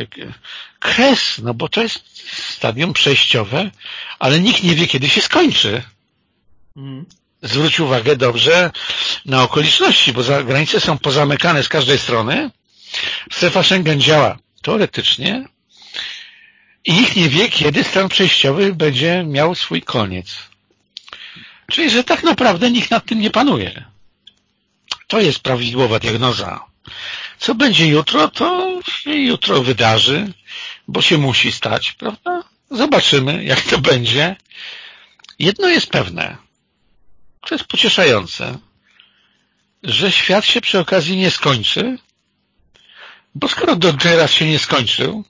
kres, no bo to jest stadium przejściowe, ale nikt nie wie, kiedy się skończy. Mhm. Zwróć uwagę dobrze na okoliczności, bo granice są pozamykane z każdej strony. Strefa Schengen działa teoretycznie i nikt nie wie, kiedy stan przejściowy będzie miał swój koniec. Czyli, że tak naprawdę nikt nad tym nie panuje. To jest prawidłowa diagnoza. Co będzie jutro, to się jutro wydarzy, bo się musi stać, prawda? Zobaczymy, jak to będzie. Jedno jest pewne. To jest pocieszające, że świat się przy okazji nie skończy, bo skoro do teraz się nie skończył,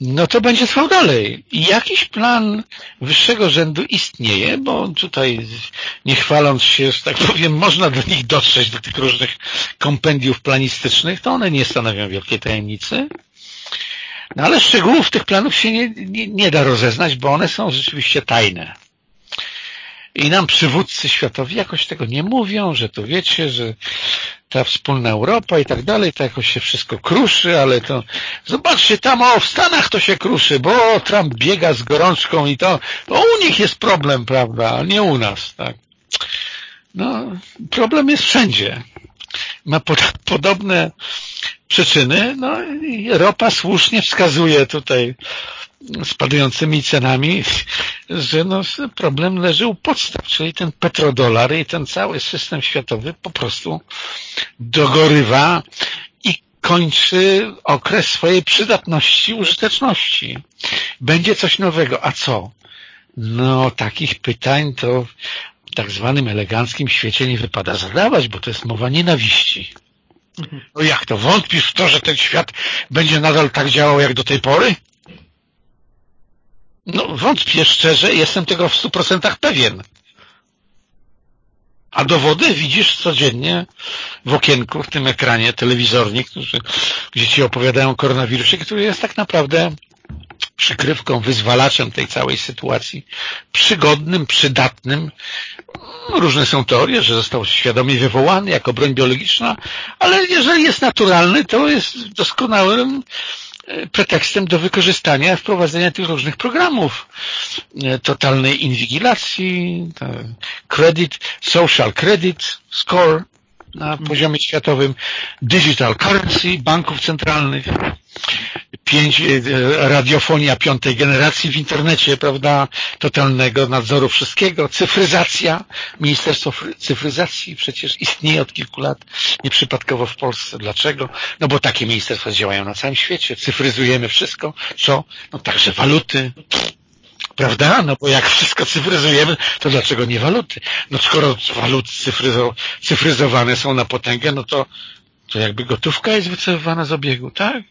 no to będzie trwał dalej. I jakiś plan wyższego rzędu istnieje, bo tutaj nie chwaląc się, że tak powiem, można do nich dotrzeć, do tych różnych kompendiów planistycznych, to one nie stanowią wielkiej tajemnicy. No ale szczegółów tych planów się nie, nie, nie da rozeznać, bo one są rzeczywiście tajne. I nam przywódcy światowi jakoś tego nie mówią, że to wiecie, że ta wspólna Europa i tak dalej, to jakoś się wszystko kruszy, ale to zobaczcie tam, o, w Stanach to się kruszy, bo Trump biega z gorączką i to, to u nich jest problem, prawda, a nie u nas, tak. No, problem jest wszędzie. Ma pod, podobne przyczyny, no i ropa słusznie wskazuje tutaj spadającymi cenami, że no, problem leży u podstaw, czyli ten petrodolar i ten cały system światowy po prostu dogorywa i kończy okres swojej przydatności, użyteczności. Będzie coś nowego. A co? No, takich pytań to w tak zwanym eleganckim świecie nie wypada zadawać, bo to jest mowa nienawiści. No jak to? Wątpisz w to, że ten świat będzie nadal tak działał jak do tej pory? No wątpię szczerze, jestem tego w stu procentach pewien. A dowody widzisz codziennie w okienku, w tym ekranie telewizorni, którzy, gdzie ci opowiadają o koronawirusie, który jest tak naprawdę przykrywką, wyzwalaczem tej całej sytuacji, przygodnym, przydatnym. Różne są teorie, że został świadomie wywołany jako broń biologiczna, ale jeżeli jest naturalny, to jest doskonałym pretekstem do wykorzystania wprowadzenia tych różnych programów. E, totalnej inwigilacji, credit, social credit score na poziomie światowym, digital currency, banków centralnych, pięć, e, radiofonia piątej generacji w internecie, prawda, totalnego nadzoru wszystkiego, cyfryzacja, Ministerstwo Cyfryzacji przecież istnieje od kilku lat, nieprzypadkowo w Polsce. Dlaczego? No bo takie ministerstwa działają na całym świecie, cyfryzujemy wszystko, co? No także waluty, Prawda? No bo jak wszystko cyfryzujemy, to dlaczego nie waluty? No skoro waluty cyfryzo cyfryzowane są na potęgę, no to, to jakby gotówka jest wycofywana z obiegu, tak?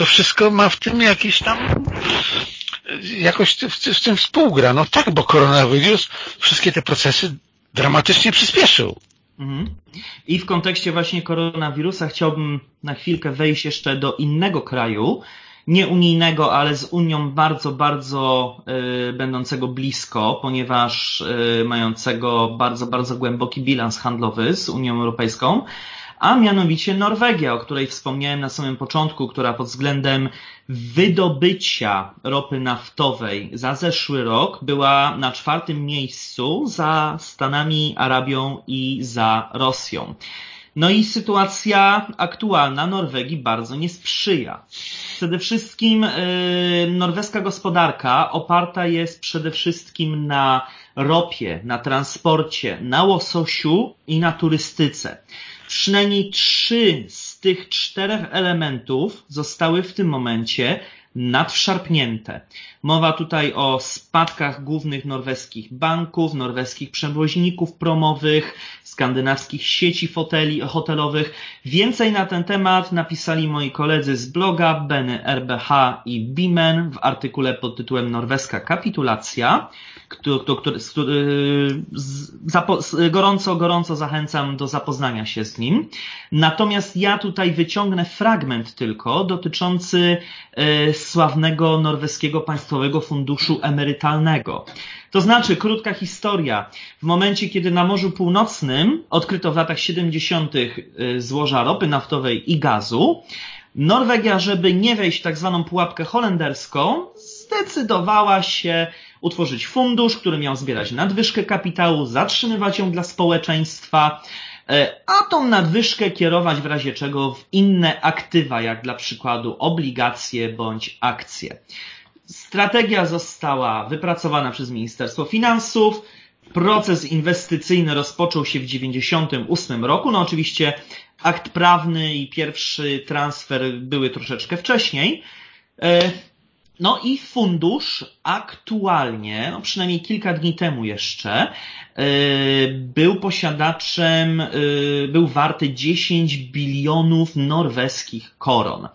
to wszystko ma w tym jakiś tam jakoś w tym współgra. No tak, bo koronawirus wszystkie te procesy dramatycznie przyspieszył. Mhm.
I w kontekście właśnie koronawirusa chciałbym na chwilkę wejść jeszcze do innego kraju, nieunijnego, ale z Unią bardzo, bardzo y, będącego blisko, ponieważ y, mającego bardzo, bardzo głęboki bilans handlowy z Unią Europejską, a mianowicie Norwegia, o której wspomniałem na samym początku, która pod względem wydobycia ropy naftowej za zeszły rok była na czwartym miejscu za Stanami, Arabią i za Rosją. No i sytuacja aktualna Norwegii bardzo nie sprzyja. Przede wszystkim yy, norweska gospodarka oparta jest przede wszystkim na ropie, na transporcie, na łososiu i na turystyce. Przynajmniej trzy z tych czterech elementów zostały w tym momencie nadszarpnięte. Mowa tutaj o spadkach głównych norweskich banków, norweskich przewoźników promowych, skandynawskich sieci foteli, hotelowych. Więcej na ten temat napisali moi koledzy z bloga Beny RBH i Bimen w artykule pod tytułem Norweska kapitulacja, który, który, który zapo, gorąco, gorąco zachęcam do zapoznania się z nim. Natomiast ja tutaj wyciągnę fragment tylko dotyczący e, sławnego norweskiego państwowego funduszu emerytalnego. To znaczy, krótka historia. W momencie, kiedy na Morzu Północnym odkryto w latach 70. złoża ropy naftowej i gazu, Norwegia, żeby nie wejść w tak zwaną pułapkę holenderską, zdecydowała się utworzyć fundusz, który miał zbierać nadwyżkę kapitału, zatrzymywać ją dla społeczeństwa, e, a tą nadwyżkę kierować w razie czego w inne aktywa, jak dla przykładu obligacje bądź akcje. Strategia została wypracowana przez Ministerstwo Finansów. Proces inwestycyjny rozpoczął się w 1998 roku. No oczywiście akt prawny i pierwszy transfer były troszeczkę wcześniej. No i fundusz aktualnie, no przynajmniej kilka dni temu jeszcze, e, był posiadaczem, e, był warty 10 bilionów norweskich koron.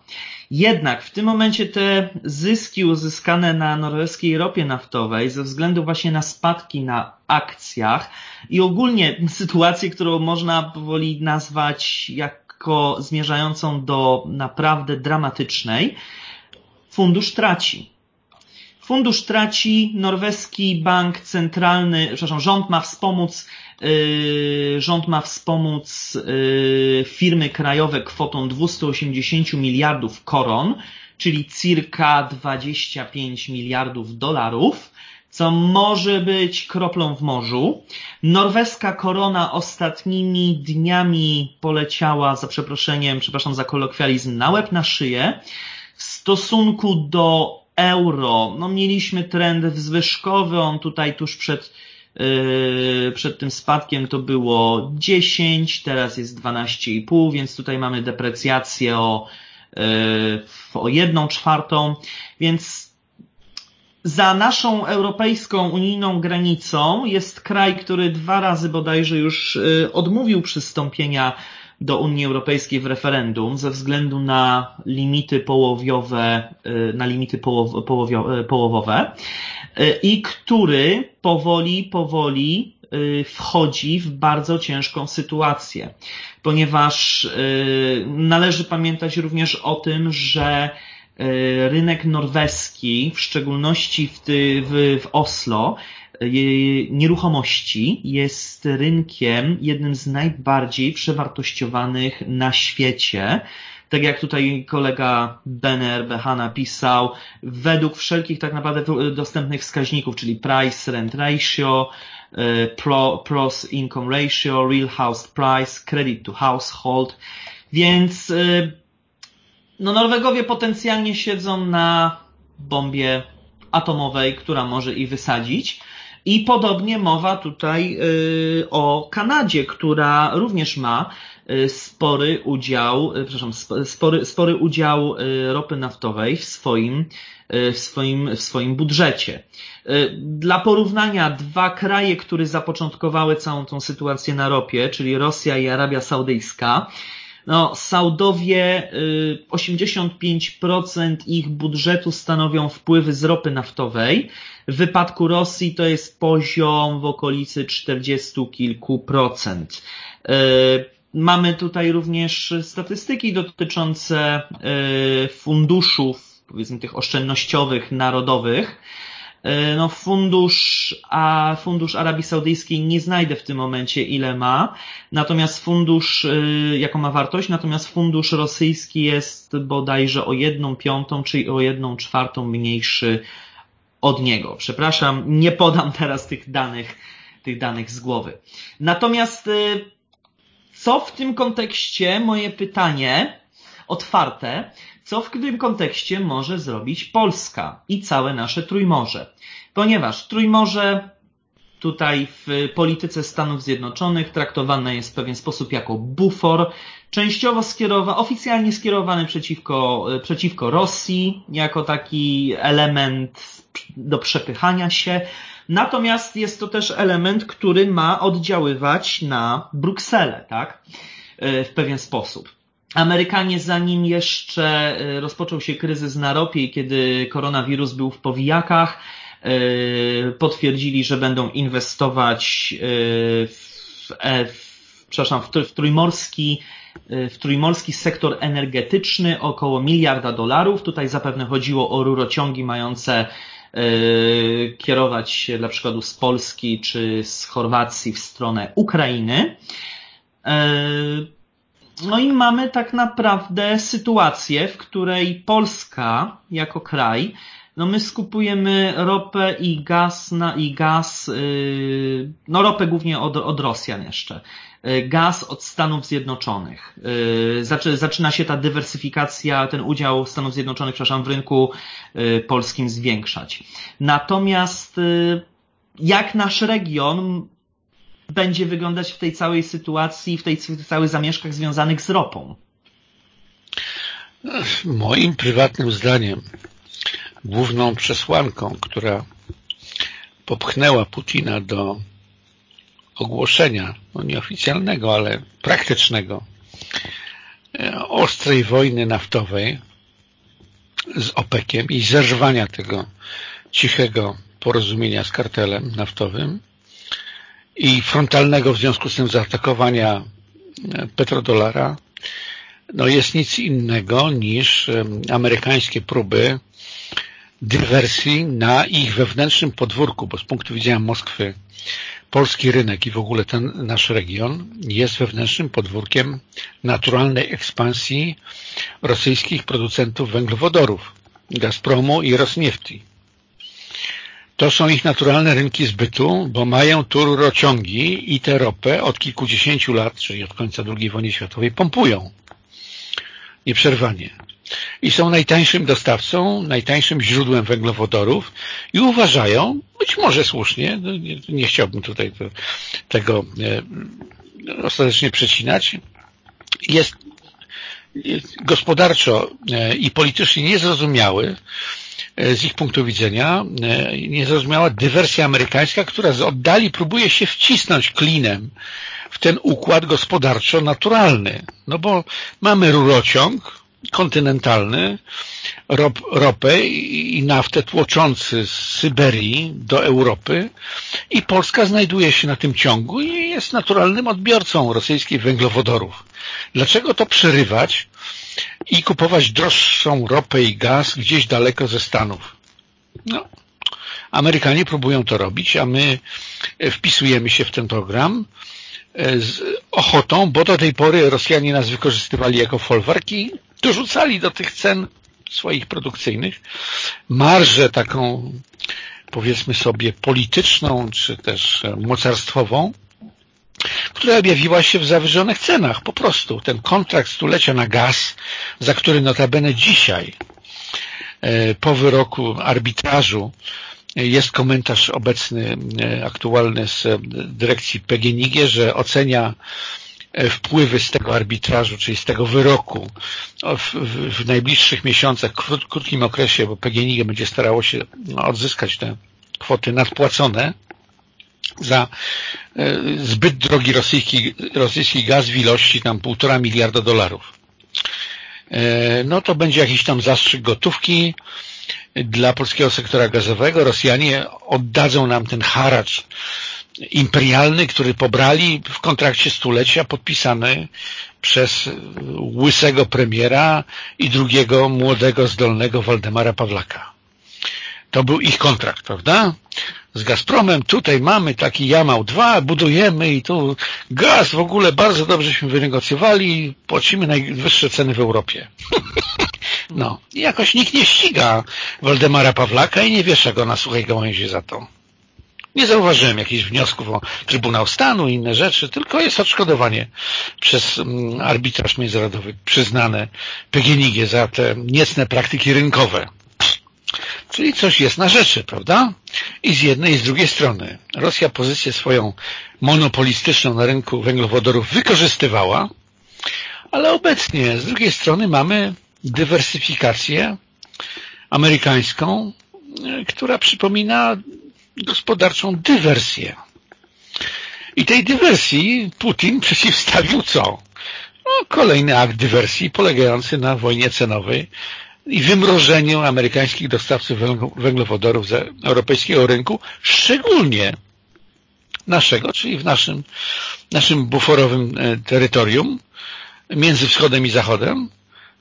Jednak w tym momencie te zyski uzyskane na norweskiej ropie naftowej ze względu właśnie na spadki na akcjach i ogólnie sytuację, którą można powoli nazwać jako zmierzającą do naprawdę dramatycznej, fundusz traci. Fundusz traci, norweski bank centralny, przepraszam, rząd ma wspomóc Yy, rząd ma wspomóc yy, firmy krajowe kwotą 280 miliardów koron, czyli circa 25 miliardów dolarów, co może być kroplą w morzu. Norweska korona ostatnimi dniami poleciała, za przeproszeniem, przepraszam za kolokwializm, na łeb na szyję. Stosunku do euro, no mieliśmy trend wzwyżkowy, on tutaj tuż przed Yy, przed tym spadkiem to było 10, teraz jest 12,5, więc tutaj mamy deprecjację o, yy, o jedną czwartą, więc za naszą europejską, unijną granicą jest kraj, który dwa razy bodajże już yy, odmówił przystąpienia do Unii Europejskiej w referendum ze względu na limity połowiowe, na limity połow, połowowe i który powoli, powoli y, wchodzi w bardzo ciężką sytuację, ponieważ y, należy pamiętać również o tym, że y, rynek norweski, w szczególności w Oslo, nieruchomości jest rynkiem jednym z najbardziej przewartościowanych na świecie tak jak tutaj kolega Benner BH napisał, według wszelkich tak naprawdę dostępnych wskaźników, czyli price rent ratio, e, pro, pros income ratio, real house price, credit to household, więc e, no Norwegowie potencjalnie siedzą na bombie atomowej, która może ich wysadzić. I podobnie mowa tutaj e, o Kanadzie, która również ma Y, spory udział, y, przepraszam, spory, spory udział y, ropy naftowej w swoim, w swoim, w swoim budżecie. Dla porównania dwa kraje, które zapoczątkowały całą tą sytuację na ropie, czyli Rosja i Arabia Saudyjska, no, Saudowie 85% ich budżetu stanowią wpływy z ropy naftowej. W wypadku Rosji to jest poziom w okolicy 40 kilku procent. Mamy tutaj również statystyki dotyczące e, funduszów powiedzmy tych oszczędnościowych, narodowych, no fundusz, a fundusz Arabii Saudyjskiej nie znajdę w tym momencie ile ma, natomiast fundusz, e, jaką ma wartość, natomiast fundusz rosyjski jest bodajże o jedną piątą, czyli o jedną czwartą mniejszy od niego. Przepraszam, nie podam teraz tych danych, tych danych z głowy. Natomiast e, co w tym kontekście moje pytanie otwarte, co w tym kontekście może zrobić Polska i całe nasze Trójmorze. Ponieważ Trójmorze tutaj w polityce Stanów Zjednoczonych traktowane jest w pewien sposób jako bufor, częściowo skierowany, oficjalnie skierowany przeciwko, przeciwko Rosji, jako taki element do przepychania się. Natomiast jest to też element, który ma oddziaływać na Brukselę, tak? W pewien sposób. Amerykanie zanim jeszcze e, rozpoczął się kryzys na ropie kiedy koronawirus był w powijakach, e, potwierdzili, że będą inwestować e, w, w, przepraszam, w trójmorski w trójmorski sektor energetyczny około miliarda dolarów. Tutaj zapewne chodziło o rurociągi mające kierować się dla przykładu z Polski czy z Chorwacji w stronę Ukrainy. No i mamy tak naprawdę sytuację, w której Polska jako kraj, no my skupujemy ropę i gaz na, i gaz, yy, no ropę głównie od, od Rosjan jeszcze, yy, gaz od Stanów Zjednoczonych. Yy, zaczy, zaczyna się ta dywersyfikacja, ten udział Stanów Zjednoczonych, przepraszam, w rynku polskim zwiększać. Natomiast jak nasz region będzie wyglądać w tej całej sytuacji, w tej całych zamieszkach związanych z ropą?
Moim prywatnym zdaniem główną przesłanką, która popchnęła Putina do ogłoszenia, no nieoficjalnego, ale praktycznego, e, ostrej wojny naftowej z OPEC-iem i zerwania tego cichego porozumienia z kartelem naftowym, i frontalnego w związku z tym zaatakowania e, petrodolara no jest nic innego niż amerykańskie próby dywersji na ich wewnętrznym podwórku, bo z punktu widzenia Moskwy polski rynek i w ogóle ten nasz region jest wewnętrznym podwórkiem naturalnej ekspansji rosyjskich producentów węglowodorów, Gazpromu i Rosniefti. To są ich naturalne rynki zbytu, bo mają tu rurociągi i tę ropę od kilkudziesięciu lat, czyli od końca II wojny światowej, pompują. Nieprzerwanie. I są najtańszym dostawcą, najtańszym źródłem węglowodorów i uważają, być może słusznie, no nie, nie chciałbym tutaj tego e, ostatecznie przecinać, jest, gospodarczo e, i politycznie niezrozumiały, z ich punktu widzenia e, niezrozumiała dywersja amerykańska, która z oddali próbuje się wcisnąć klinem w ten układ gospodarczo-naturalny. No bo mamy rurociąg kontynentalny, rop, ropę i naftę tłoczący z Syberii do Europy i Polska znajduje się na tym ciągu i jest naturalnym odbiorcą rosyjskich węglowodorów. Dlaczego to przerywać i kupować droższą ropę i gaz gdzieś daleko ze Stanów. No, Amerykanie próbują to robić, a my wpisujemy się w ten program e, z ochotą, bo do tej pory Rosjanie nas wykorzystywali jako folwarki, dorzucali do tych cen swoich produkcyjnych marżę taką powiedzmy sobie polityczną, czy też mocarstwową, która objawiła się w zawyżonych cenach. Po prostu ten kontrakt stulecia na gaz, za który notabene dzisiaj e, po wyroku arbitrażu jest komentarz obecny, e, aktualny z dyrekcji PGNiG, że ocenia e, wpływy z tego arbitrażu, czyli z tego wyroku w, w, w najbliższych miesiącach, w krótkim okresie, bo PGNiG będzie starało się odzyskać te kwoty nadpłacone, za e, zbyt drogi rosyjski, rosyjski gaz w ilości tam półtora miliarda dolarów. E, no to będzie jakiś tam zastrzyk gotówki dla polskiego sektora gazowego. Rosjanie oddadzą nam ten haracz imperialny, który pobrali w kontrakcie stulecia podpisany przez łysego premiera i drugiego młodego, zdolnego Waldemara Pawlaka. To był ich kontrakt, prawda? Z Gazpromem tutaj mamy taki Jamał 2, budujemy i tu gaz w ogóle bardzo dobrześmy wynegocjowali, płacimy najwyższe ceny w Europie. No, i jakoś nikt nie ściga Waldemara Pawlaka i nie wiesza go na suchej gałęzi za to. Nie zauważyłem jakichś wniosków o Trybunał Stanu i inne rzeczy, tylko jest odszkodowanie przez mm, arbitraż międzynarodowy przyznane PGNiG za te niecne praktyki rynkowe. Czyli coś jest na rzeczy, prawda? I z jednej i z drugiej strony. Rosja pozycję swoją monopolistyczną na rynku węglowodorów wykorzystywała, ale obecnie z drugiej strony mamy dywersyfikację amerykańską, która przypomina gospodarczą dywersję. I tej dywersji Putin przeciwstawił co? No, kolejny akt dywersji polegający na wojnie cenowej i wymrożeniu amerykańskich dostawców węglowodorów z europejskiego rynku, szczególnie naszego, czyli w naszym, naszym buforowym e, terytorium między wschodem i zachodem,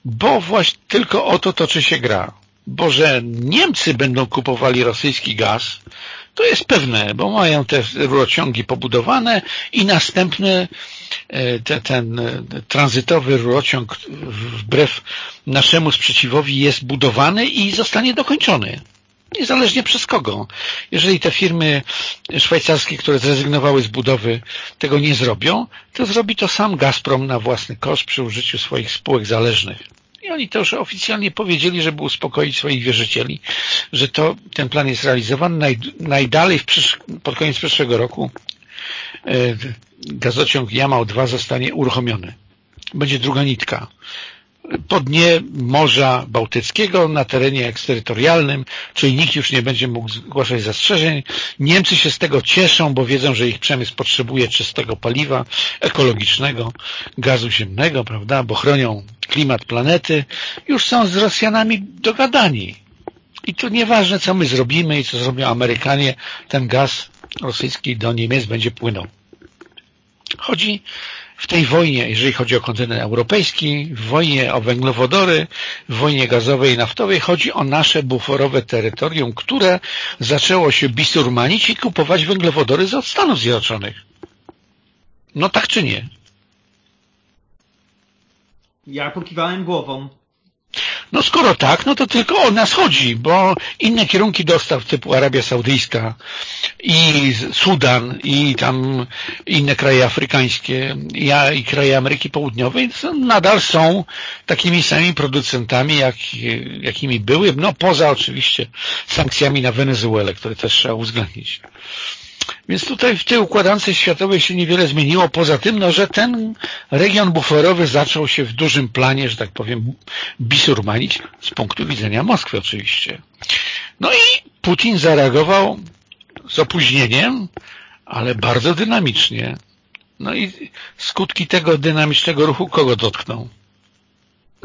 bo właśnie tylko o to toczy się gra. Bo że Niemcy będą kupowali rosyjski gaz, to jest pewne, bo mają te rurociągi pobudowane i następny e, te, ten e, tranzytowy rurociąg wbrew naszemu sprzeciwowi jest budowany i zostanie dokończony. Niezależnie przez kogo. Jeżeli te firmy szwajcarskie, które zrezygnowały z budowy, tego nie zrobią, to zrobi to sam Gazprom na własny koszt przy użyciu swoich spółek zależnych. I oni już oficjalnie powiedzieli, żeby uspokoić swoich wierzycieli, że to ten plan jest realizowany. Naj, najdalej pod koniec przyszłego roku e, gazociąg Jamał 2 zostanie uruchomiony. Będzie druga nitka po dnie Morza Bałtyckiego na terenie eksterytorialnym, czyli nikt już nie będzie mógł zgłaszać zastrzeżeń. Niemcy się z tego cieszą, bo wiedzą, że ich przemysł potrzebuje czystego paliwa, ekologicznego, gazu ziemnego, prawda, bo chronią klimat planety. Już są z Rosjanami dogadani. I tu nieważne, co my zrobimy i co zrobią Amerykanie, ten gaz rosyjski do Niemiec będzie płynął. Chodzi w tej wojnie, jeżeli chodzi o kontynent europejski, w wojnie o węglowodory, w wojnie gazowej i naftowej, chodzi o nasze buforowe terytorium, które zaczęło się bisurmanić i kupować węglowodory z Stanów Zjednoczonych. No tak czy nie?
Ja pokiwałem głową.
No skoro tak, no to tylko o nas chodzi, bo inne kierunki dostaw typu Arabia Saudyjska i Sudan i tam inne kraje afrykańskie i, kraje Ameryki Południowej nadal są takimi samymi producentami, jak, jakimi były, no poza oczywiście sankcjami na Wenezuelę, które też trzeba uwzględnić. Więc tutaj w tej układance światowej się niewiele zmieniło, poza tym, no, że ten region buforowy zaczął się w dużym planie, że tak powiem, bisurmanić z punktu widzenia Moskwy oczywiście. No i Putin zareagował z opóźnieniem, ale bardzo dynamicznie. No i skutki tego dynamicznego ruchu kogo dotkną?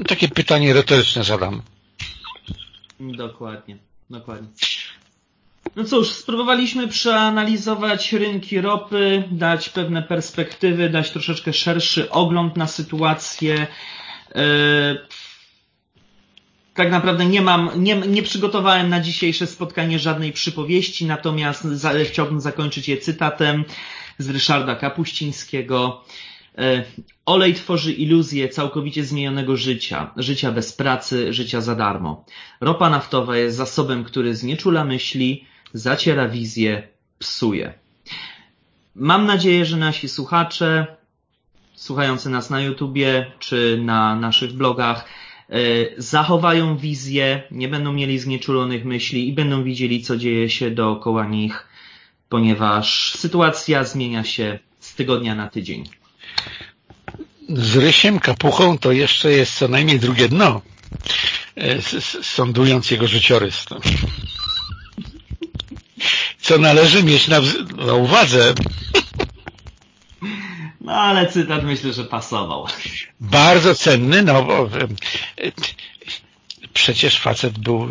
Takie pytanie retoryczne zadam.
Dokładnie, dokładnie. No cóż, spróbowaliśmy przeanalizować rynki ropy, dać pewne perspektywy, dać troszeczkę szerszy ogląd na sytuację. E, tak naprawdę nie mam, nie, nie przygotowałem na dzisiejsze spotkanie żadnej przypowieści, natomiast za, chciałbym zakończyć je cytatem z Ryszarda Kapuścińskiego. E, olej tworzy iluzję całkowicie zmienionego życia, życia bez pracy, życia za darmo. Ropa naftowa jest zasobem, który znieczula myśli, zaciera wizję, psuje. Mam nadzieję, że nasi słuchacze, słuchający nas na YouTubie czy na naszych blogach, e, zachowają wizję, nie będą mieli znieczulonych myśli i będą widzieli, co dzieje się dookoła nich, ponieważ sytuacja zmienia się z tygodnia na tydzień.
Z Rysiem Kapuchą to jeszcze jest co najmniej drugie dno, e, sądując jego życiorys co należy mieć na, na uwadze.
No ale cytat myślę, że pasował.
Bardzo cenny, no bo e, przecież facet był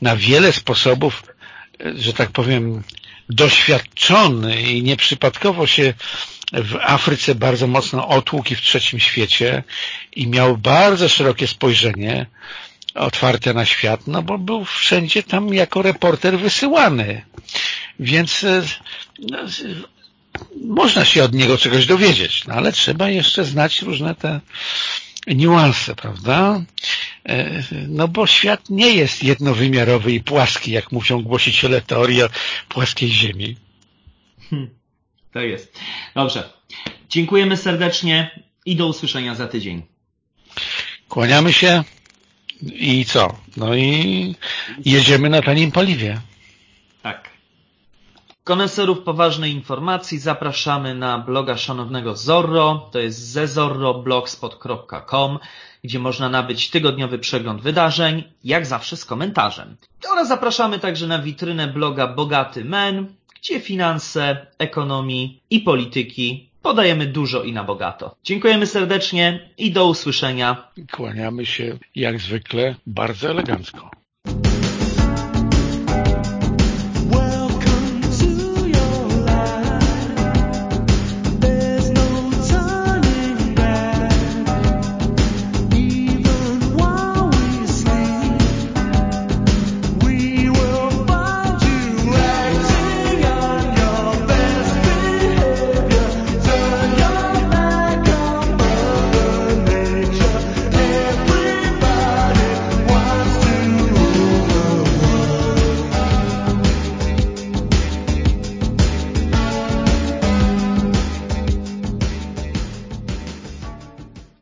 na wiele sposobów, że tak powiem, doświadczony i nieprzypadkowo się w Afryce bardzo mocno otłukł i w trzecim świecie i miał bardzo szerokie spojrzenie otwarte na świat, no bo był wszędzie tam jako reporter wysyłany. Więc e, no, można się od niego czegoś dowiedzieć, no ale trzeba jeszcze znać różne te niuanse, prawda? E, no bo świat nie jest jednowymiarowy i płaski, jak mówią głosiciele teorii o płaskiej ziemi.
Hmm, to jest. Dobrze. Dziękujemy serdecznie i do usłyszenia za tydzień.
Kłaniamy się i co? No i jedziemy na tanim paliwie.
Tak. Koneserów poważnej informacji zapraszamy na bloga szanownego Zorro, to jest zezorroblogspot.com, gdzie można nabyć tygodniowy przegląd wydarzeń, jak zawsze z komentarzem. Oraz zapraszamy także na witrynę bloga Bogaty Men, gdzie finanse, ekonomii i polityki podajemy dużo i na bogato. Dziękujemy serdecznie i do usłyszenia.
Kłaniamy się jak zwykle bardzo elegancko.